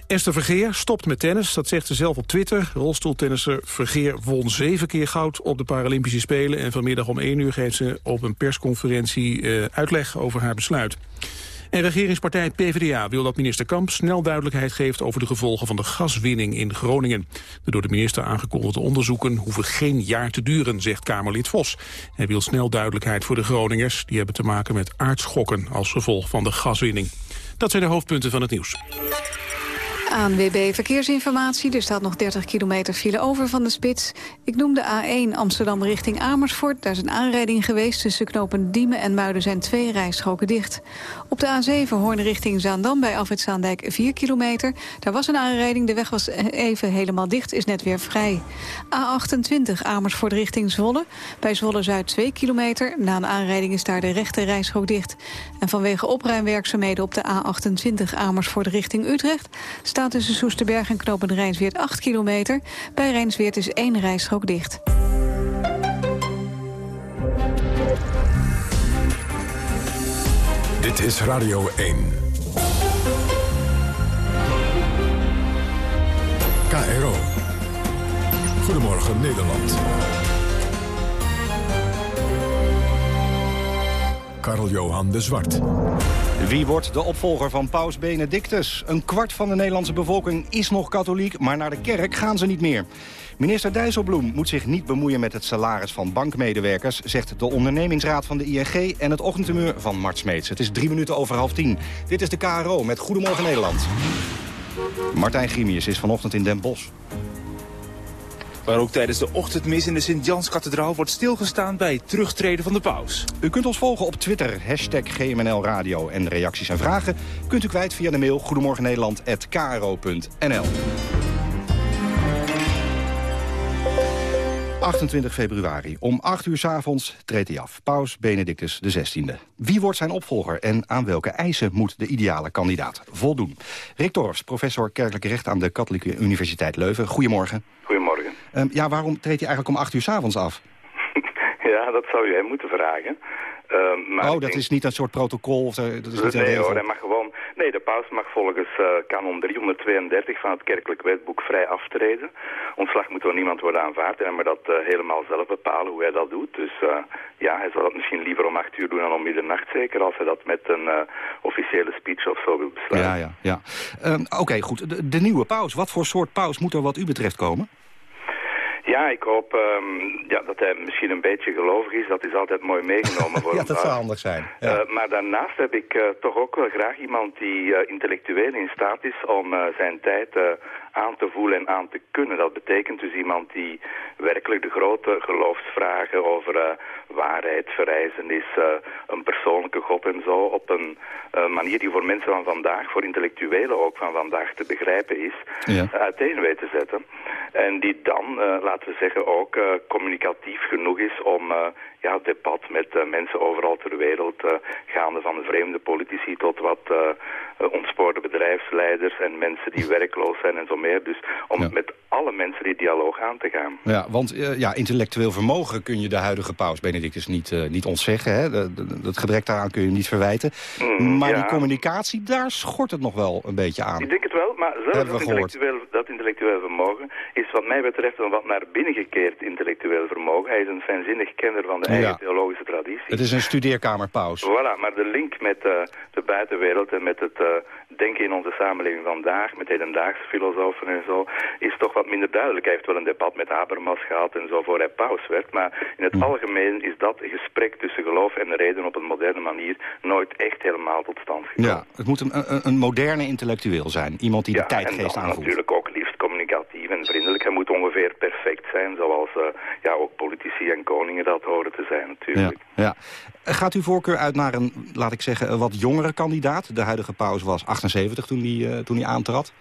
Esther Vergeer stopt met tennis, dat zegt ze zelf op Twitter. Rolstoeltennisser Vergeer won zeven keer goud op de Paralympische Spelen... en vanmiddag om één uur geeft ze op een persconferentie eh, uitleg over haar besluit. En regeringspartij PvdA wil dat minister Kamp snel duidelijkheid geeft over de gevolgen van de gaswinning in Groningen. De door de minister aangekondigde onderzoeken hoeven geen jaar te duren, zegt Kamerlid Vos. Hij wil snel duidelijkheid voor de Groningers. Die hebben te maken met aardschokken als gevolg van de gaswinning. Dat zijn de hoofdpunten van het nieuws. ANWB Verkeersinformatie. Er staat nog 30 kilometer file over van de spits. Ik noem de A1 Amsterdam richting Amersfoort. Daar is een aanrijding geweest. Tussen knopen Diemen en Muiden zijn twee rijstroken dicht. Op de A7 Hoorn richting Zaandam bij Alfred Zaandijk 4 kilometer. Daar was een aanrijding. De weg was even helemaal dicht. Is net weer vrij. A28 Amersfoort richting Zwolle. Bij Zwolle-Zuid 2 kilometer. Na een aanrijding is daar de rechte rijstrook dicht. En vanwege opruimwerkzaamheden op de A28 Amersfoort richting Utrecht... staat tussen Soesterberg en Knopen Rijnsweert 8 kilometer. Bij Rijnsweert is één rijstrook dicht. Dit is Radio 1. KRO. Goedemorgen Nederland. Karl-Johan de Zwart. Wie wordt de opvolger van paus Benedictus? Een kwart van de Nederlandse bevolking is nog katholiek, maar naar de kerk gaan ze niet meer. Minister Dijsselbloem moet zich niet bemoeien met het salaris van bankmedewerkers... zegt de ondernemingsraad van de ING en het ochtendtumeur van Mart Smeets. Het is drie minuten over half tien. Dit is de KRO met Goedemorgen Nederland. Martijn Grimius is vanochtend in Den Bosch. Waar ook tijdens de ochtendmis in de Sint-Janskathedraal wordt stilgestaan bij het terugtreden van de paus. U kunt ons volgen op Twitter, hashtag GMNL Radio. En reacties en vragen kunt u kwijt via de mail goedemorgennederland.kro.nl. 28 februari. Om 8 uur 's avonds treedt hij af. Paus Benedictus XVI. Wie wordt zijn opvolger en aan welke eisen moet de ideale kandidaat voldoen? Rick Torfs, professor kerkelijke recht aan de Katholieke Universiteit Leuven. Goedemorgen. Goedemorgen. Ehm, ja, waarom treedt hij eigenlijk om 8 uur 's avonds af? Ja, dat zou je hem moeten vragen. Ehm, maar oh, dat denk- is niet een soort protocol? Of, dat is niet nee regel? hoor, hij mag gewoon... Nee, de paus mag volgens eh kanon 332 van het kerkelijk wetboek vrij aftreden. Ontslag moet door niemand worden aanvaard en hij mag dat eh, helemaal zelf bepalen hoe hij dat doet. Dus eh, ja, hij zou dat misschien liever om 8 uur doen dan om middernacht zeker, als hij dat met een officiële speech of zo wil besluiten. Ja, ja, ja. Ehm, Oké, goed. De, de nieuwe paus. Wat voor soort paus moet er wat u betreft komen? Ja, ik hoop ehm, ja, dat hij misschien een beetje gelovig is. Dat is altijd mooi meegenomen voor ja, dat zou handig zijn. Eh, maar daarnaast heb ik eh, toch ook wel graag iemand die eh, intellectueel in staat is om zijn tijd aan te voelen en aan te kunnen. Dat betekent dus iemand die werkelijk de grote geloofsvragen over uh, waarheid, verrijzenis, uh, een persoonlijke God en zo op een uh, manier die voor mensen van vandaag, voor intellectuelen ook van vandaag te begrijpen is, ja. uiteen weet te zetten. En die dan, laten we zeggen, ook communicatief genoeg is om ja, debat met mensen overal ter wereld, gaande van de vreemde politici tot wat ontspoorde bedrijfsleiders en mensen die werkloos zijn en zo meer. Dus om ja. met alle mensen die dialoog aan te gaan. Ja, want uh, ja, intellectueel vermogen kun je de huidige paus Benedictus niet, uh, niet ontzeggen. Hè? Dat gebrek daaraan kun je niet verwijten. Mm, maar ja. die communicatie, daar schort het nog wel een beetje aan. Ik denk het wel, maar zelfs dat intellectueel, dat intellectueel vermogen is wat mij betreft een wat naar binnen gekeerd intellectueel vermogen. Hij is een fijnzinnig kenner van de eigen theologische traditie. Het is een studeerkamerpaus. Voilà, maar de link met uh, de buitenwereld en met het denken in onze samenleving vandaag, met hedendaagse filosofen en zo, is toch wat minder duidelijk. Hij heeft wel een debat met Habermas gehad en zo voor hij paus werd, maar in het hm. algemeen is dat gesprek tussen geloof en reden op een moderne manier nooit echt helemaal tot stand gekomen. Ja, het moet een, een, moderne intellectueel zijn, iemand die ja, de tijdgeest aanvoelt. natuurlijk ook liefst communicatief en vriendelijk. Hij moet ongeveer perfect zijn, zoals uh, ja, ook politici en koningen dat horen te zijn natuurlijk. Ja. Gaat uw voorkeur uit naar een, laat ik zeggen, wat jongere kandidaat? De huidige paus was 78 toen hij, uh, toen hij aantrad.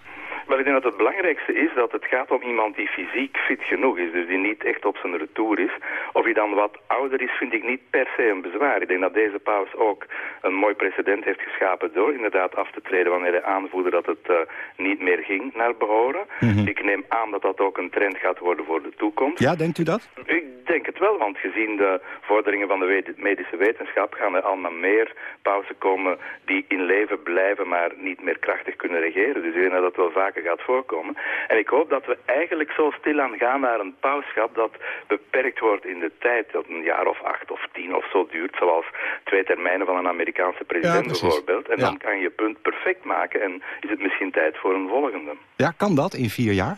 Wel, ik denk dat het belangrijkste is dat het gaat om iemand die fysiek fit genoeg is. Dus die niet echt op zijn retour is. Of hij dan wat ouder is, vind ik niet per se een bezwaar. Ik denk dat deze paus ook een mooi precedent heeft geschapen door inderdaad af te treden wanneer hij aanvoerde dat het uh, niet meer ging naar behoren. Mm -hmm. Ik neem aan dat dat ook een trend gaat worden voor de toekomst. Ja, denkt u dat? Ik denk het wel, want gezien de vorderingen van de medische wetenschap gaan er allemaal meer pausen komen die in leven blijven, maar niet meer krachtig kunnen regeren. Dus ik denk dat dat wel vaker gaat voorkomen. En ik hoop dat we eigenlijk zo stilaan gaan naar een pauschap dat beperkt wordt in de tijd, dat een jaar of acht of tien of zo duurt, zoals twee termijnen van een Amerikaanse president ja, bijvoorbeeld. En ja. dan kan je punt perfect maken en is het misschien tijd voor een volgende. Ja, kan dat in vier jaar?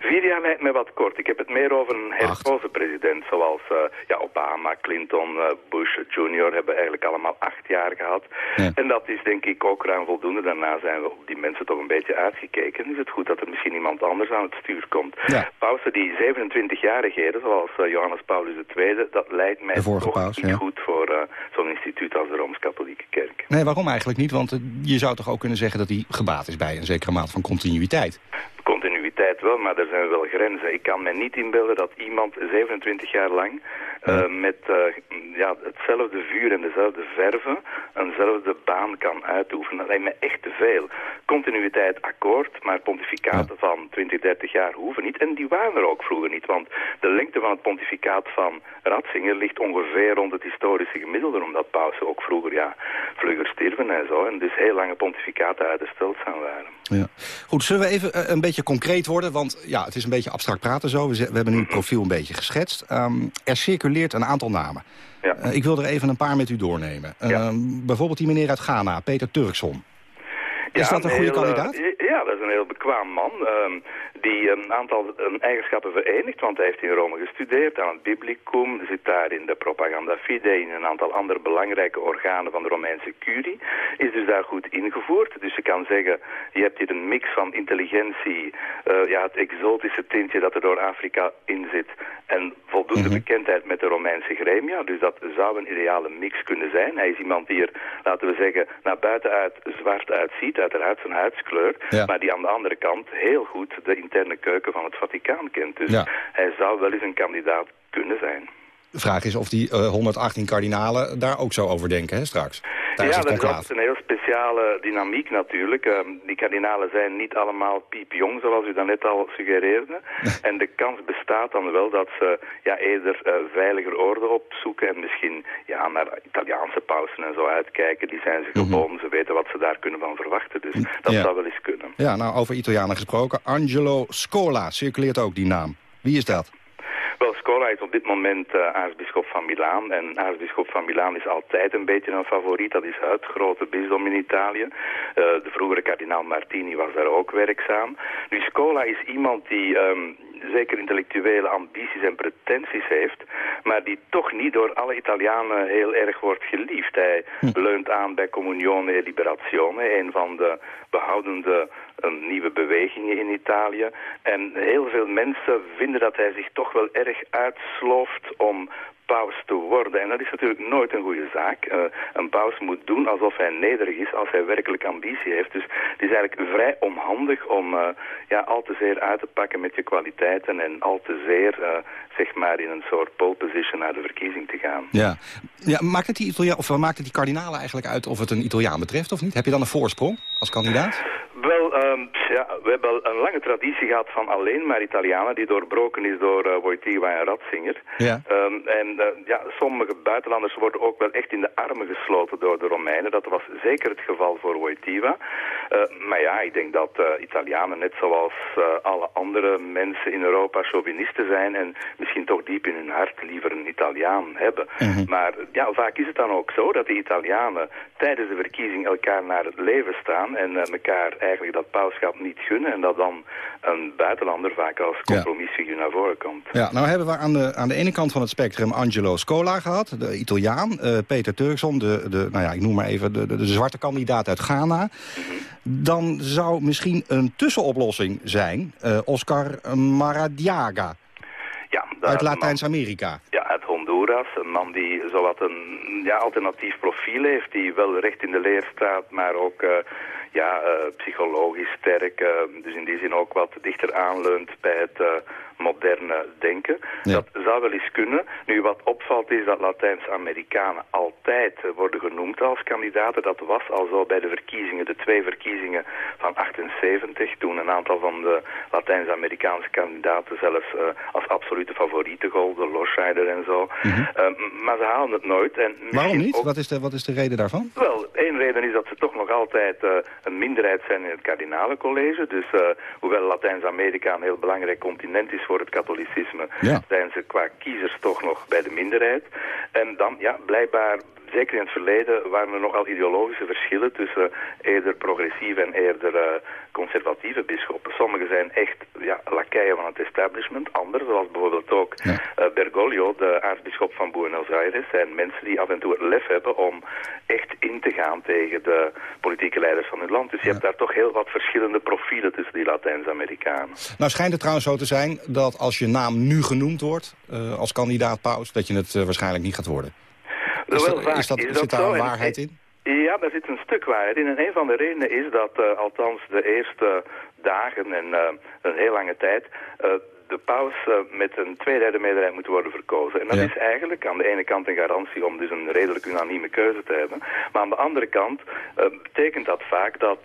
Vier jaar lijkt me wat kort. Ik heb het meer over een herkozen president, zoals uh, ja, Obama, Clinton, uh, Bush Jr. hebben eigenlijk allemaal acht jaar gehad. Ja. En dat is denk ik ook ruim voldoende. Daarna zijn we op die mensen toch een beetje uitgekeken. Is het goed dat er misschien iemand anders aan het stuur komt. Ja. Pausen die 27 jaar regeren, zoals uh, Johannes Paulus II, dat lijkt mij toch paus, niet ja. goed voor zo'n instituut als de Rooms-Katholieke Kerk. Nee, waarom eigenlijk niet? Want je zou toch ook kunnen zeggen dat hij gebaat is bij een zekere mate van continuïteit? Continuïteit wel, maar er zijn wel grenzen. Ik kan me niet inbeelden dat iemand 27 jaar lang uh, met uh, ja, hetzelfde vuur en dezelfde verven eenzelfde baan kan uitoefenen. Dat lijkt me echt te veel. Continuïteit akkoord, maar pontificaten ja. van 20, 30 jaar hoeven niet. En die waren er ook vroeger niet, want de lengte van het pontificaat van Ratzinger ligt ongeveer rond het historische gemiddelde, omdat pausen ook vroeger ja, vlugger stierven en zo. En dus heel lange pontificaten uitgesteld zijn waren. Ja. Goed, zullen we even uh, een beetje concreet worden? Want ja, het is een beetje abstract praten zo. We, we hebben nu het profiel een beetje geschetst. Um, er circuleert een aantal namen. Ja. Uh, ik wil er even een paar met u doornemen. Uh, ja. Bijvoorbeeld die meneer uit Ghana, Peter Turkson. Is ja, dat een goede kandidaat? Ja, dat is een heel bekwaam man. Um, die een aantal um, eigenschappen verenigt, want hij heeft in Rome gestudeerd aan het Biblicum, zit daar in de Propaganda Fide, in een aantal andere belangrijke organen van de Romeinse curie, is dus daar goed ingevoerd. Dus je kan zeggen, je hebt hier een mix van intelligentie, uh, ja, het exotische tintje dat er door Afrika in zit, en voldoende mm -hmm. bekendheid met de Romeinse gremia, dus dat zou een ideale mix kunnen zijn. Hij is iemand die er, laten we zeggen, naar buitenuit zwart uitziet, uiteraard zijn huidskleur, ja. Maar die aan de andere kant heel goed de interne keuken van het Vaticaan kent. Dus hij zou wel eens een kandidaat kunnen zijn. De vraag is of die uh, 118 kardinalen daar ook zo over denken hè, straks. Ja, dat is een heel speciale dynamiek natuurlijk. Um, die kardinalen zijn niet allemaal piepjong, zoals u daarnet al suggereerde. en de kans bestaat dan wel dat ze ja, eerder uh, veiliger orde opzoeken en misschien ja, naar Italiaanse pausen en zo uitkijken. Die zijn ze gewoon, mm -hmm. ze weten wat ze daar kunnen van verwachten. Dus dat ja. zou wel eens kunnen. Ja, nou over Italianen gesproken. Angelo Scola circuleert ook die naam. Wie is dat? Wel, Scola is op dit moment uh, aartsbisschop van Milaan. En aartsbisschop van Milaan is altijd een beetje een favoriet. Dat is het grote bisdom in Italië. Uh, de vroegere kardinaal Martini was daar ook werkzaam. Nu, Scola is iemand die um, zeker intellectuele ambities en pretenties heeft, maar die toch niet door alle Italianen heel erg wordt geliefd. Hij leunt aan bij Comunione e Liberazione, een van de behoudende een nieuwe bewegingen in Italië. En heel veel mensen vinden dat hij zich toch wel erg uitslooft om paus te worden. En dat is natuurlijk nooit een goede zaak. Uh, een paus moet doen alsof hij nederig is als hij werkelijk ambitie heeft. Dus het is eigenlijk vrij onhandig om uh, ja, al te zeer uit te pakken met je kwaliteiten en al te zeer uh, zeg maar in een soort pole position naar de verkiezing te gaan. Ja, ja maakt, het die Italiaan, of maakt het die kardinalen eigenlijk uit of het een Italiaan betreft of niet? Heb je dan een voorsprong als kandidaat? Wel, um, ja, we hebben een lange traditie gehad van alleen maar Italianen... die doorbroken is door uh, Wojtyła en Ratzinger. Ja. Um, en uh, ja, sommige buitenlanders worden ook wel echt in de armen gesloten door de Romeinen. Dat was zeker het geval voor Wojtyła. Uh, maar ja, ik denk dat Italianen, net zoals alle andere mensen in Europa... chauvinisten zijn en misschien toch diep in hun hart liever een Italiaan hebben. Mhm. Mm -hmm. Maar ja, vaak is het dan ook zo dat de Italianen tijdens de verkiezing elkaar naar het leven staan... en elkaar eigenlijk dat pauschap niet gunnen en dat dan een buitenlander vaak als compromisfiguur naar voren komt. Ja, nou hebben we aan de, aan de ene kant van het spectrum Angelo Scola gehad, de Italiaan. Uh, Peter Turkson, de, de, nou ja, ik noem maar even de, de, de zwarte kandidaat uit Ghana. Mm -hmm. Dan zou misschien een tussenoplossing zijn uh, Oscar Maradiaga. Ja, uit Latijns-Amerika. Ja, uit Honduras. Een man die zowat een ja, alternatief profiel heeft, die wel recht in de leer staat, maar ook... Uh, ja, uh, psychologisch sterk, uh, dus in die zin ook wat dichter aanleunt bij het uh, moderne denken. Ja. Dat zou wel eens kunnen. Nu, wat opvalt is dat Latijns-Amerikanen altijd worden genoemd als kandidaten. Dat was al zo bij de verkiezingen, de twee verkiezingen van 78, toen een aantal van de Latijns-Amerikaanse kandidaten zelfs als absolute favorieten golden, Losscheider en zo. Mm -hmm. maar ze halen het nooit. En Waarom niet? Ook... Wat, is de, wat is de reden daarvan? Wel, één reden is dat ze toch nog altijd een minderheid zijn in het kardinalencollege. Dus hoewel Latijns-Amerika een heel belangrijk continent is voor het katholicisme, ja. zijn ze qua kiezers toch nog bij de minderheid. En dan, ja, blijkbaar zeker in het verleden waren er nogal ideologische verschillen tussen eerder progressieve en eerder uh, conservatieve bisschoppen. Sommigen zijn echt ja, lakeien van het establishment. Anderen, zoals bijvoorbeeld ook ja. uh, Bergoglio, de aartsbisschop van Buenos Aires, zijn mensen die af en toe het lef hebben om echt in te gaan tegen de politieke leiders van het land. Dus je Ja. hebt daar toch heel wat verschillende profielen tussen die Latijns-Amerikanen. Nou schijnt het trouwens zo te zijn dat als je naam nu genoemd wordt uh, als kandidaat paus, dat je het waarschijnlijk niet gaat worden. Is, Wel, dat, is, dat, is zit daar zo. waarheid in? Ja, daar zit een stuk waarheid in. En een van de redenen is dat, uh, althans de eerste dagen en uh, een heel lange tijd, uh, de paus met een tweederde meerderheid moet worden verkozen. En dat Ja. is eigenlijk aan de ene kant een garantie om dus een redelijk unanieme keuze te hebben. Maar aan de andere kant betekent dat vaak dat...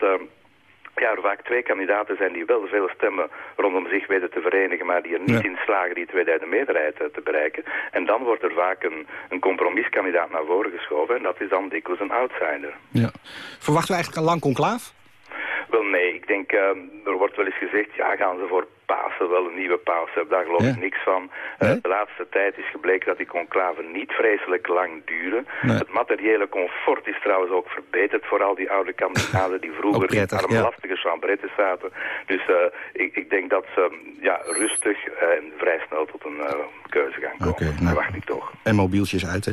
Ja, er vaak twee kandidaten zijn die wel veel stemmen rondom zich weten te verenigen, maar die er niet Ja. in slagen die tweederde meerderheid eh, te bereiken. En dan wordt er vaak een, een compromiskandidaat naar voren geschoven en dat is dan dikwijls een outsider. Ja. Verwachten we eigenlijk een lang conclaaf? Wel nee, ik denk, uh, er wordt wel eens gezegd, ja gaan ze voor Pasen wel een nieuwe paus hebben, daar geloof Ja. ik niks van. Uh, Nee? de laatste tijd is gebleken dat die conclaven niet vreselijk lang duren. Nee. Het materiële comfort is trouwens ook verbeterd voor al die oude kandidaten die vroeger prettig, in ja. lastige chambretten zaten. Dus uh, ik, ik denk dat ze ja, rustig en vrij snel tot een uh, keuze gaan komen. Oké, nou. Verwacht ik toch. En mobieltjes uit, hè?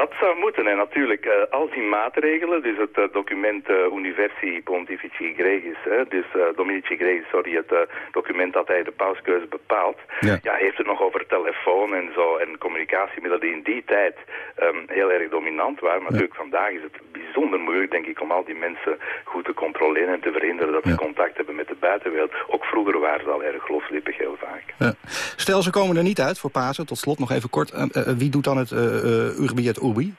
Dat zou moeten. En natuurlijk, uh, al die maatregelen, dus het uh, document uh, Universi Pontifici Gregis, hè, dus Dominici Gregis, sorry, het document dat hij de pauskeuze bepaalt, Ja. ja, heeft het nog over telefoon en zo en communicatiemiddelen die in die tijd um, heel erg dominant waren. Maar natuurlijk vandaag is het bijzonder moeilijk, denk ik, om al die mensen goed te controleren en te verhinderen dat ze contact hebben met de buitenwereld. Ook vroeger waren ze al erg loslippig heel vaak. Ja. Stel, ze komen er niet uit voor Pasen. Tot slot nog even kort. Uh, wie doet dan het uh, Urbi?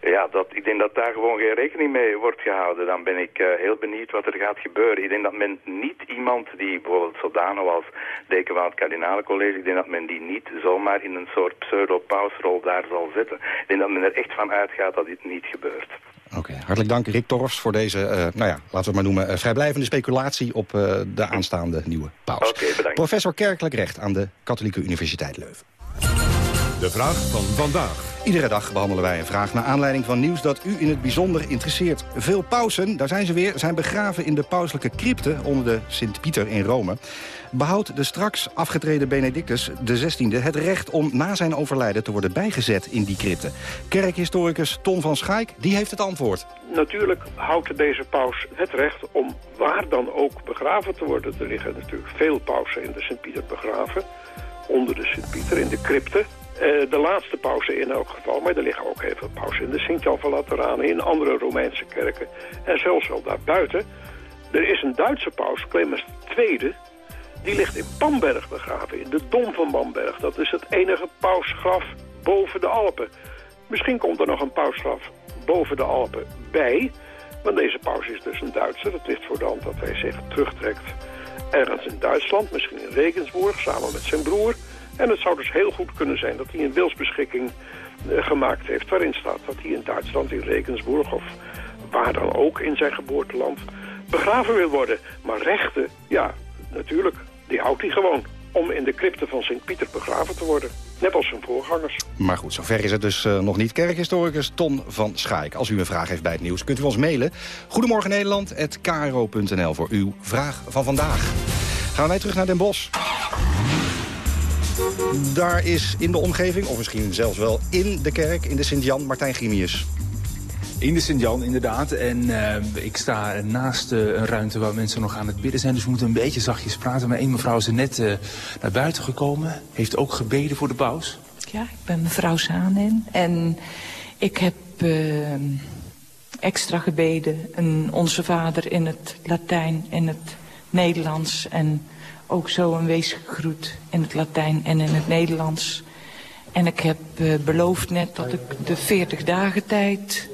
Ja, dat, ik denk dat daar gewoon geen rekening mee wordt gehouden. Dan ben ik uh, heel benieuwd wat er gaat gebeuren. Ik denk dat men niet iemand die bijvoorbeeld Sodano als deken van het kardinalencollege, ik denk dat men die niet zomaar in een soort pseudo-pausrol daar zal zetten. Ik denk dat men er echt van uitgaat dat dit niet gebeurt. Oké, okay. hartelijk dank Rick Torfs voor deze, uh, nou ja, laten we het maar noemen, uh, vrijblijvende speculatie op uh, de aanstaande nieuwe paus. Oké, okay, bedankt. Professor Kerkelijk Recht aan de Katholieke Universiteit Leuven. De vraag van vandaag. Iedere dag behandelen wij een vraag naar aanleiding van nieuws dat u in het bijzonder interesseert. Veel pausen, daar zijn ze weer, zijn begraven in de pauselijke crypte onder de Sint-Pieter in Rome. Behoudt de straks afgetreden Benedictus XVI het recht om na zijn overlijden te worden bijgezet in die crypte? Kerkhistoricus Ton van Schaik, die heeft het antwoord. Natuurlijk houdt deze paus het recht om waar dan ook begraven te worden. Er liggen natuurlijk veel pausen in de Sint-Pieter begraven. Onder de Sint-Pieter, in de crypte. Eh, de laatste pauze in elk geval, maar er liggen ook heel veel pausen in de Sint-Jan van Lateranen, in andere Romeinse kerken en zelfs wel daarbuiten. Er is een Duitse paus, Clemens II, die ligt in Bamberg begraven, in de Dom van Bamberg. Dat is het enige pausgraf boven de Alpen. Misschien komt er nog een pausgraf boven de Alpen bij, want deze paus is dus een Duitser. Het ligt voor de hand dat hij zich terugtrekt ergens in Duitsland, misschien in Regensburg, samen met zijn broer... En het zou dus heel goed kunnen zijn dat hij een wilsbeschikking uh, gemaakt heeft... waarin staat dat hij in Duitsland, in Regensburg of waar dan ook in zijn geboorteland begraven wil worden. Maar rechten, ja, natuurlijk, die houdt hij gewoon om in de crypte van Sint-Pieter begraven te worden. Net als zijn voorgangers. Maar goed, zover is het dus uh, nog niet. Kerkhistoricus Ton van Schaik. Als u een vraag heeft bij het nieuws, kunt u ons mailen. Goedemorgen Nederland@kro.nl voor uw vraag van vandaag. Gaan wij terug naar Den Bosch. Daar is in de omgeving, of misschien zelfs wel in de kerk, in de Sint-Jan, Martijn Grimius. In de Sint-Jan, inderdaad. En uh, ik sta naast uh, een ruimte waar mensen nog aan het bidden zijn. Dus we moeten een beetje zachtjes praten. Maar één mevrouw is er net uh, naar buiten gekomen. Heeft ook gebeden voor de paus. Ja, ik ben mevrouw Zanen. En ik heb extra gebeden. Een Onze Vader in het Latijn, in het Nederlands en ook zo een weesgegroet in het Latijn en in het Nederlands. En ik heb uh, beloofd net dat ik de 40 dagen tijd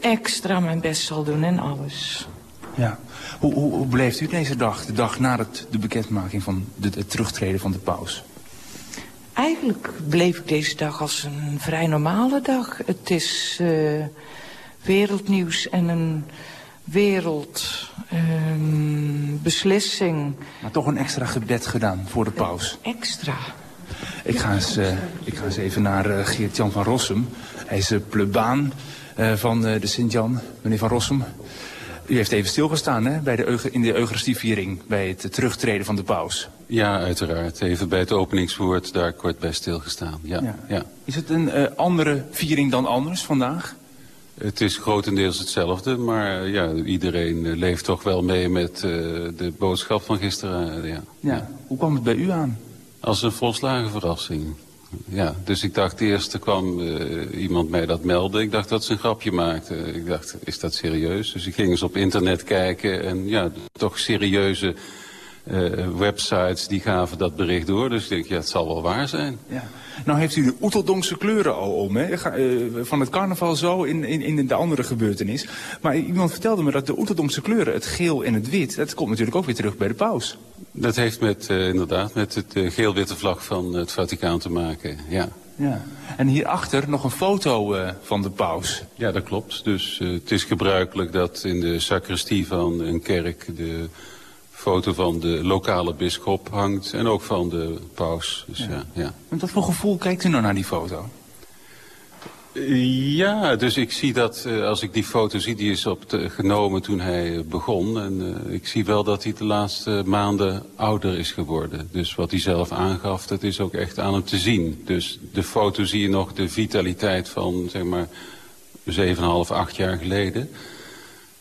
extra mijn best zal doen en alles. Ja. Hoe, hoe, hoe beleeft u deze dag, de dag na het, de bekendmaking van de, het terugtreden van de paus? Eigenlijk beleef ik deze dag als een vrij normale dag. Het is uh, wereldnieuws en een wereldbeslissing. Ehm, uh, maar toch een extra gebed gedaan voor de paus. Extra. Ik ga eens, uh, ik ga eens even naar uh, Geert-Jan van Rossum. Hij is de plebaan van de Sint-Jan, meneer van Rossum. U heeft even stilgestaan hè, bij de, in de Eucharistieviering, bij het terugtreden van de paus. Ja, uiteraard. Even bij het openingswoord daar kort bij stilgestaan. Ja, ja. ja. Is het een andere viering dan anders vandaag? Het is grotendeels hetzelfde, maar ja, iedereen leeft toch wel mee met uh, de boodschap van gisteren. Ja. ja. Hoe kwam het bij u aan? Als een volslagen verrassing. Ja, dus ik dacht eerst, er kwam uh, iemand mij dat melden. Ik dacht dat ze een grapje maakte. Ik dacht, is dat serieus? Dus ik ging eens op internet kijken en ja, toch serieuze websites die gaven dat bericht door. Dus ik denk, ja, het zal wel waar zijn. Ja. Nou heeft u de Oeteldonkse kleuren al om, hè? van het carnaval zo in, in, in de andere gebeurtenis. Maar iemand vertelde me dat de Oeteldonkse kleuren, het geel en het wit, dat komt natuurlijk ook weer terug bij de paus. Dat heeft met, uh, inderdaad met het uh, geel-witte vlag van het Vaticaan te maken, ja. Ja. En hierachter nog een foto uh, van de paus. Ja, dat klopt. Dus het is gebruikelijk dat in de sacristie van een kerk de foto van de lokale bisschop hangt en ook van de paus. Dus, ja. Ja, ja. En wat voor gevoel kijkt u nou naar die foto? Ja, dus ik zie dat, uh, als ik die foto zie, die is op de, genomen toen hij begon. En uh, ik zie wel dat hij de laatste maanden ouder is geworden. Dus wat hij zelf aangaf, dat is ook echt aan hem te zien. Dus de foto zie je nog de vitaliteit van, zeg maar, 7,5, 8 jaar geleden.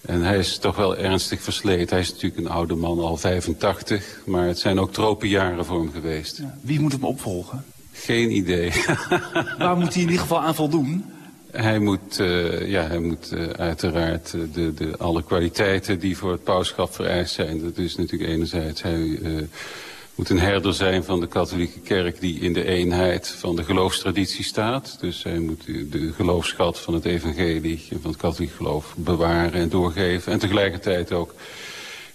En hij is toch wel ernstig versleten. Hij is natuurlijk een oude man, al 85. Maar het zijn ook tropenjaren voor hem geweest. Ja, wie moet hem opvolgen? Geen idee. Waar moet hij in ieder geval aan voldoen? Hij moet, uh, ja, hij moet uh, uiteraard uh, de, de, alle kwaliteiten die voor het pauschap vereist zijn. Dat is natuurlijk enerzijds... Hij, moet een herder zijn van de katholieke kerk die in de eenheid van de geloofstraditie staat. Dus hij moet de geloofschat van het evangelie en van het katholiek geloof bewaren en doorgeven. En tegelijkertijd ook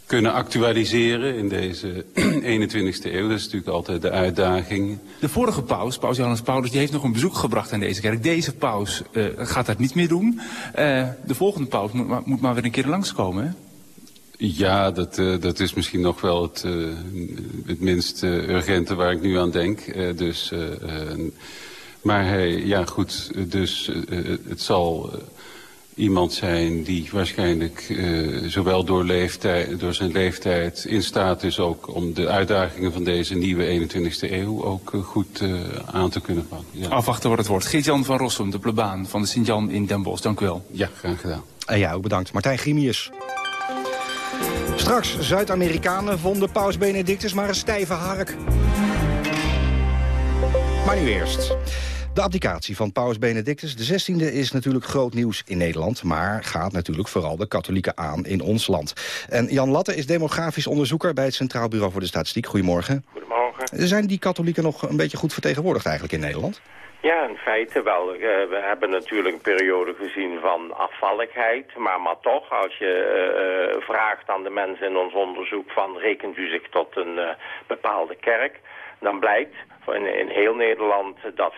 kunnen actualiseren in deze 21ste eeuw. Dat is natuurlijk altijd de uitdaging. De vorige paus, paus Johannes Paulus, die heeft nog een bezoek gebracht aan deze kerk. Deze paus uh, gaat dat niet meer doen. Uh, de volgende paus moet maar, moet maar weer een keer langskomen? Ja, dat, uh, dat is misschien nog wel het, uh, het minst uh, urgente waar ik nu aan denk. dus, Maar hij, ja goed, dus het zal iemand zijn die waarschijnlijk uh, zowel door, leeftijd, door zijn leeftijd in staat is ook om de uitdagingen van deze nieuwe 21e eeuw ook uh, goed uh, aan te kunnen pakken. Ja. Afwachten wordt het woord. Geert-Jan van Rossum, de plebaan van de Sint-Jan in Den Bosch. Dank u wel. Ja, graag gedaan. En ja, ook bedankt. Martijn Grimius. Straks, Zuid-Amerikanen vonden paus Benedictus maar een stijve hark. Maar nu eerst. De abdicatie van paus Benedictus XVI is natuurlijk groot nieuws in Nederland... maar gaat natuurlijk vooral de katholieken aan in ons land. En Jan Latte is demografisch onderzoeker bij het Centraal Bureau voor de Statistiek. Goedemorgen. Goedemorgen. Zijn die katholieken nog een beetje goed vertegenwoordigd eigenlijk in Nederland? Ja, in feite wel. we hebben natuurlijk een periode gezien van afvalligheid. Maar, maar toch, als je uh, vraagt aan de mensen in ons onderzoek van... rekent u zich tot een uh, bepaalde kerk, dan blijkt in, in heel Nederland dat 55%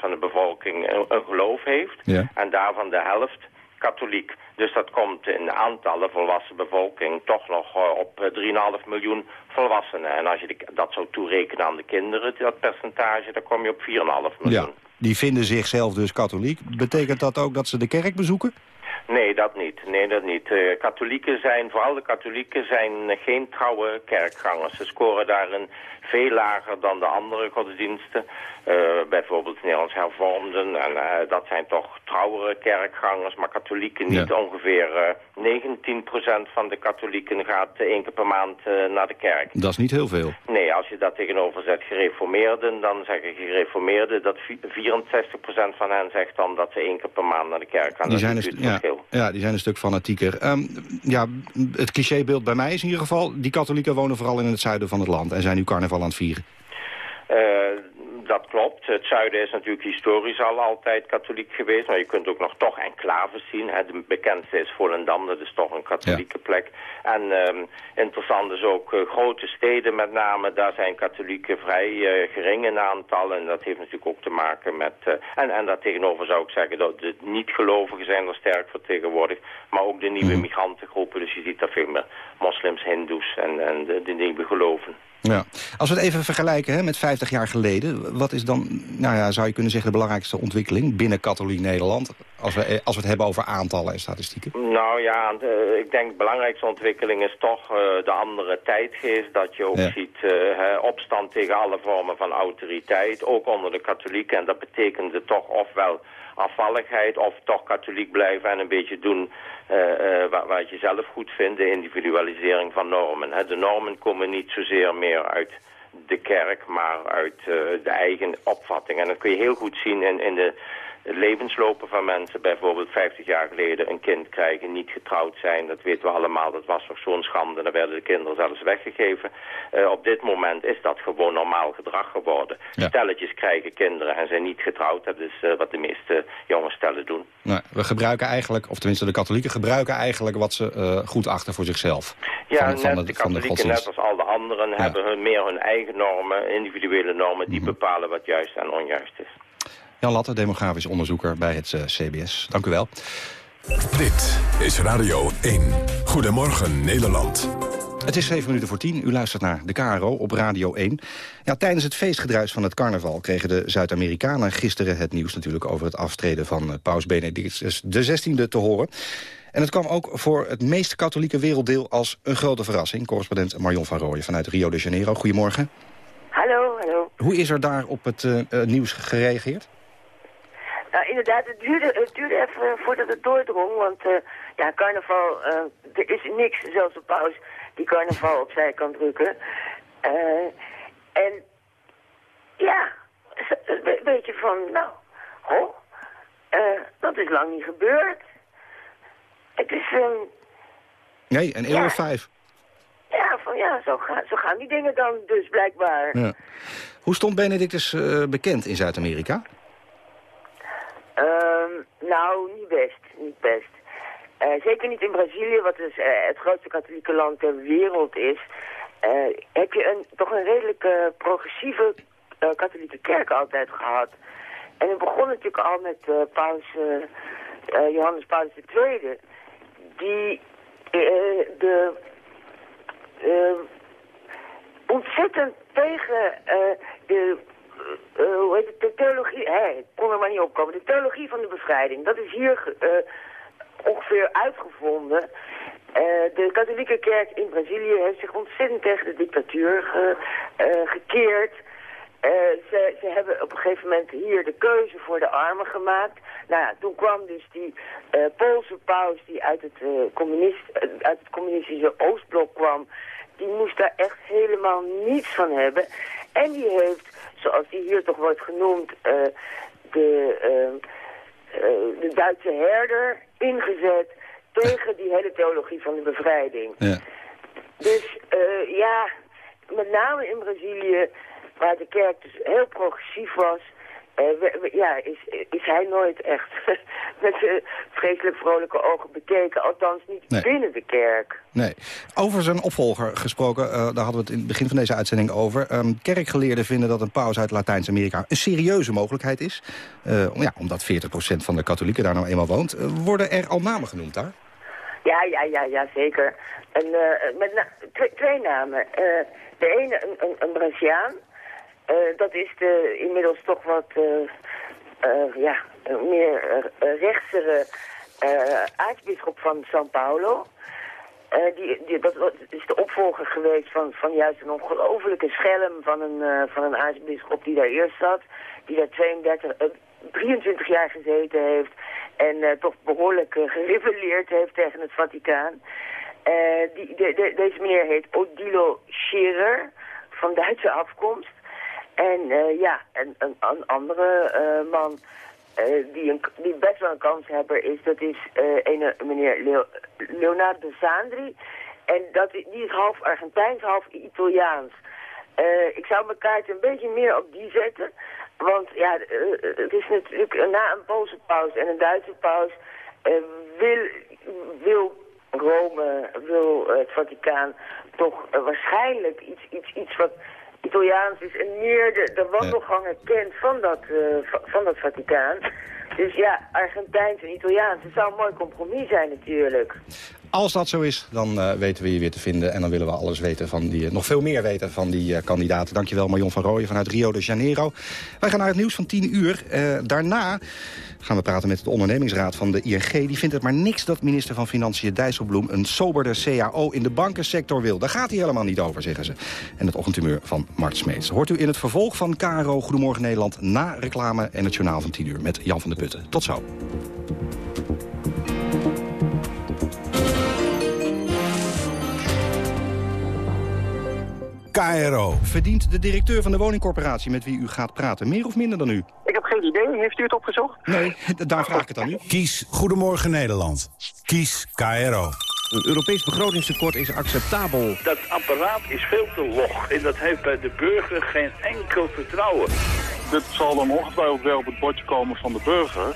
van de bevolking een, een geloof heeft. Ja. En daarvan de helft katholiek. Dus dat komt in aantallen volwassen bevolking toch nog uh, op 3,5 miljoen volwassenen. En als je dat zou toerekenen aan de kinderen, dat percentage, dan kom je op 4,5 miljoen. Ja, die vinden zichzelf dus katholiek. Betekent dat ook dat ze de kerk bezoeken? Nee, dat niet. Nee, dat niet. Uh, katholieken zijn, vooral de katholieken, zijn geen trouwe kerkgangers. Ze scoren daarin veel lager dan de andere godsdiensten. Uh, bijvoorbeeld Nederlands hervormden. En uh, dat zijn toch trouwere kerkgangers, maar katholieken niet. Ja. Ongeveer 19% van de katholieken gaat één keer per maand naar de kerk. Dat is niet heel veel. Nee, als je dat tegenover zet gereformeerden, dan zeggen gereformeerden dat 64% van hen zegt dan dat ze één keer per maand naar de kerk gaan. Die dat zijn, natuurlijk ja, ja, die zijn een stuk fanatieker. Um, ja, het clichébeeld bij mij is in ieder geval... die katholieken wonen vooral in het zuiden van het land... en zijn nu carnaval aan het vieren. Dat klopt. Het zuiden is natuurlijk historisch al altijd katholiek geweest. Maar je kunt ook nog toch enclaves zien. Hè. De bekendste is Volendam, dat is toch een katholieke ja. plek. En um, interessant is ook uh, grote steden met name. Daar zijn katholieken vrij uh, gering in aantal. En dat heeft natuurlijk ook te maken met... Uh, en, en daartegenover zou ik zeggen dat de niet-gelovigen zijn er sterk vertegenwoordigd. Maar ook de nieuwe mm. migrantengroepen. Dus je ziet daar veel meer moslims, hindoes en, en de, de nieuwe geloven. Ja. Als we het even vergelijken hè, met 50 jaar geleden... wat is dan, nou ja, zou je kunnen zeggen, de belangrijkste ontwikkeling binnen katholiek Nederland? Als we, als we het hebben over aantallen en statistieken. Nou ja, de, ik denk de belangrijkste ontwikkeling is toch uh, de andere tijdgeest. Dat je ook ja. ziet uh, hè, opstand tegen alle vormen van autoriteit, ook onder de katholieken. En dat betekende toch ofwel afvalligheid of toch katholiek blijven en een beetje doen uh, uh, wat, wat je zelf goed vindt, de individualisering van normen. Hè. De normen komen niet zozeer meer uit de kerk, maar uit uh, de eigen opvatting. En dat kun je heel goed zien in, in de levenslopen van mensen. Bijvoorbeeld 50 jaar geleden een kind krijgen, niet getrouwd zijn. Dat weten we allemaal, dat was toch zo'n schande. Dan werden de kinderen zelfs weggegeven. Uh, op dit moment is dat gewoon normaal gedrag geworden. Ja. Stelletjes krijgen kinderen en zijn niet getrouwd. Dat is uh, wat de meeste jonge stellen doen. Nou, we gebruiken eigenlijk, of tenminste de katholieken gebruiken eigenlijk wat ze uh, goed achten voor zichzelf. Ja, van, net de, de, katholieken, de net als al de anderen, ja. hebben hun, meer hun eigen normen, individuele normen, die mm -hmm. bepalen wat juist en onjuist is. Jan Latte, demografisch onderzoeker bij het uh, CBS. Dank u wel. Dit is Radio 1. Goedemorgen Nederland. Het is 7 minuten voor 10. U luistert naar de KRO op Radio 1. Ja, tijdens het feestgedruis van het carnaval kregen de Zuid-Amerikanen gisteren het nieuws natuurlijk over het aftreden van uh, paus Benedictus XVI te horen. En het kwam ook voor het meest katholieke werelddeel als een grote verrassing. Correspondent Marion van Rooyen vanuit Rio de Janeiro. Goedemorgen. Hallo, hallo. Hoe is er daar op het uh, nieuws gereageerd? Nou, inderdaad, het duurde, het duurde even voordat het doordrong, want uh, ja, carnaval, uh, er is niks, zelfs de paus, die carnaval opzij kan drukken. Uh, en ja, een beetje van, nou, ho, dat is lang niet gebeurd. Het is... Um, nee, een eeuw ja, of vijf. Ja, van ja, zo, ga, zo gaan die dingen dan dus blijkbaar. Ja. Hoe stond Benedictus bekend in Zuid-Amerika? Um, nou, niet best, niet best. Uh, zeker niet in Brazilië, wat dus uh, het grootste katholieke land ter wereld is. Uh, heb je een, toch een redelijk progressieve katholieke kerk altijd gehad. En het begon natuurlijk al met paus, Johannes Paulus II. Die de ontzettend tegen de uh, hoe heet het, de theologie, hè, ik kon er maar niet opkomen. De theologie van de bevrijding, dat is hier uh, ongeveer uitgevonden. Uh, de katholieke kerk in Brazilië heeft zich ontzettend tegen de dictatuur ge, gekeerd. ze, ze hebben op een gegeven moment hier de keuze voor de armen gemaakt. Nou ja, toen kwam dus die Poolse paus die uit het, communist, uit het communistische Oostblok kwam die moest daar echt helemaal niets van hebben. En die heeft, zoals die hier toch wordt genoemd, uh, de, uh, de Duitse herder ingezet tegen die hele theologie van de bevrijding. Ja. Dus ja, met name in Brazilië, waar de kerk dus heel progressief was... Uh, ja, is, is hij nooit echt met vreselijk vrolijke ogen bekeken. Althans niet binnen de kerk. Nee. Over zijn opvolger gesproken, uh, daar hadden we het in het begin van deze uitzending over. Um, kerkgeleerden vinden dat een paus uit Latijns-Amerika een serieuze mogelijkheid is. Uh, ja, omdat 40% van de katholieken daar nou eenmaal woont. worden er al namen genoemd daar? Ja, ja, ja, ja zeker. En, met twee, twee, namen. de ene, een, een, een Braziliaan. Uh, dat is de inmiddels toch wat uh, uh, ja, meer rechtsere aartsbisschop van São Paulo. die, die, dat is de opvolger geweest van, van juist een ongelofelijke schelm van een, van een aartsbisschop die daar eerst zat. Die daar 32, 23 jaar gezeten heeft en toch behoorlijk gerebelleerd heeft tegen het Vaticaan. die, de, deze meneer heet Odilo Scherer, van Duitse afkomst. En uh, ja, en een, een andere uh, man uh, die, een, die best wel een kans hebben is, dat is een meneer Leo, Leonardo Sandri. En dat, die is half Argentijns, half Italiaans. ik zou mijn kaart een beetje meer op die zetten. Want ja, het is natuurlijk na een Poolse paus en een Duitse paus wil, wil Rome, wil het Vaticaan toch waarschijnlijk iets, iets, iets wat Italiaans is en meer de, de wandelgangen kent van dat, uh, van dat Vaticaan. Dus ja, Argentijns en Italiaans, het zou een mooi compromis zijn natuurlijk. Als dat zo is, dan uh, weten we je weer te vinden. En dan willen we alles weten van die, nog veel meer weten van die uh, kandidaten. Dankjewel Marion van Rooyen vanuit Rio de Janeiro. Wij gaan naar het nieuws van 10 uur. daarna gaan we praten met de ondernemingsraad van de ING. Die vindt het maar niks dat minister van Financiën Dijsselbloem... een soberder CAO in de bankensector wil. Daar gaat hij helemaal niet over, zeggen ze. En het ochtendtumeur van Mart Smeets. Hoort u in het vervolg van KRO Goedemorgen Nederland... na reclame en het journaal van 10 uur met Jan van der Putten. Tot zo. KRO. Verdient de directeur van de woningcorporatie met wie u gaat praten meer of minder dan u? Ik heb geen idee. Heeft u het opgezocht? Nee, daar vraag ik het aan u. Kies Goedemorgen Nederland. Kies KRO. Een Europees begrotingstekort is acceptabel. Dat apparaat is veel te log en dat heeft bij de burger geen enkel vertrouwen. Dit zal dan ongetwijfeld wel op het bordje komen van de burger.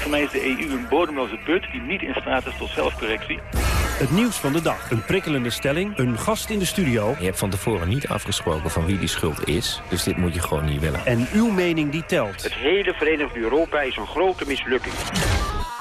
Voor mij is de EU een bodemloze put die niet in staat is tot zelfcorrectie. Het nieuws van de dag. Een prikkelende stelling. Een gast in de studio. Je hebt van tevoren niet afgesproken van wie die schuld is. Dus dit moet je gewoon niet willen. En uw mening die telt. Het hele Verenigd Europa is een grote mislukking.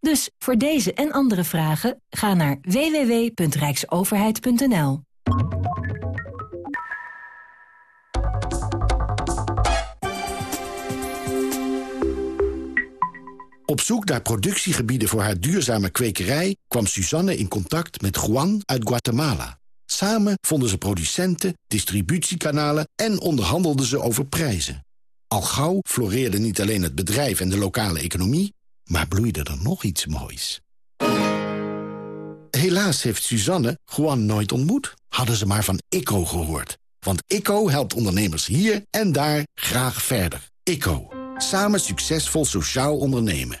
Dus voor deze en andere vragen ga naar www.rijksoverheid.nl. Op zoek naar productiegebieden voor haar duurzame kwekerij... kwam Suzanne in contact met Juan uit Guatemala. Samen vonden ze producenten, distributiekanalen... en onderhandelden ze over prijzen. Al gauw floreerde niet alleen het bedrijf en de lokale economie... maar bloeide er nog iets moois. Helaas heeft Suzanne Juan nooit ontmoet. Hadden ze maar van ICO gehoord. Want ICO helpt ondernemers hier en daar graag verder. ICO. Samen succesvol sociaal ondernemen.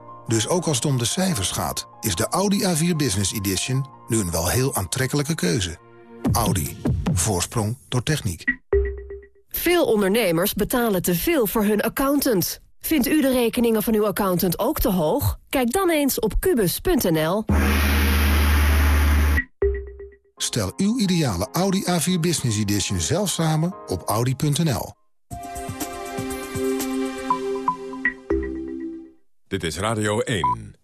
Dus ook als het om de cijfers gaat, is de Audi A4 Business Edition nu een wel heel aantrekkelijke keuze. Audi. Voorsprong door techniek. Veel ondernemers betalen te veel voor hun accountant. Vindt u de rekeningen van uw accountant ook te hoog? Kijk dan eens op kubus.nl. Stel uw ideale Audi A4 Business Edition zelf samen op audi.nl. Dit is Radio 1.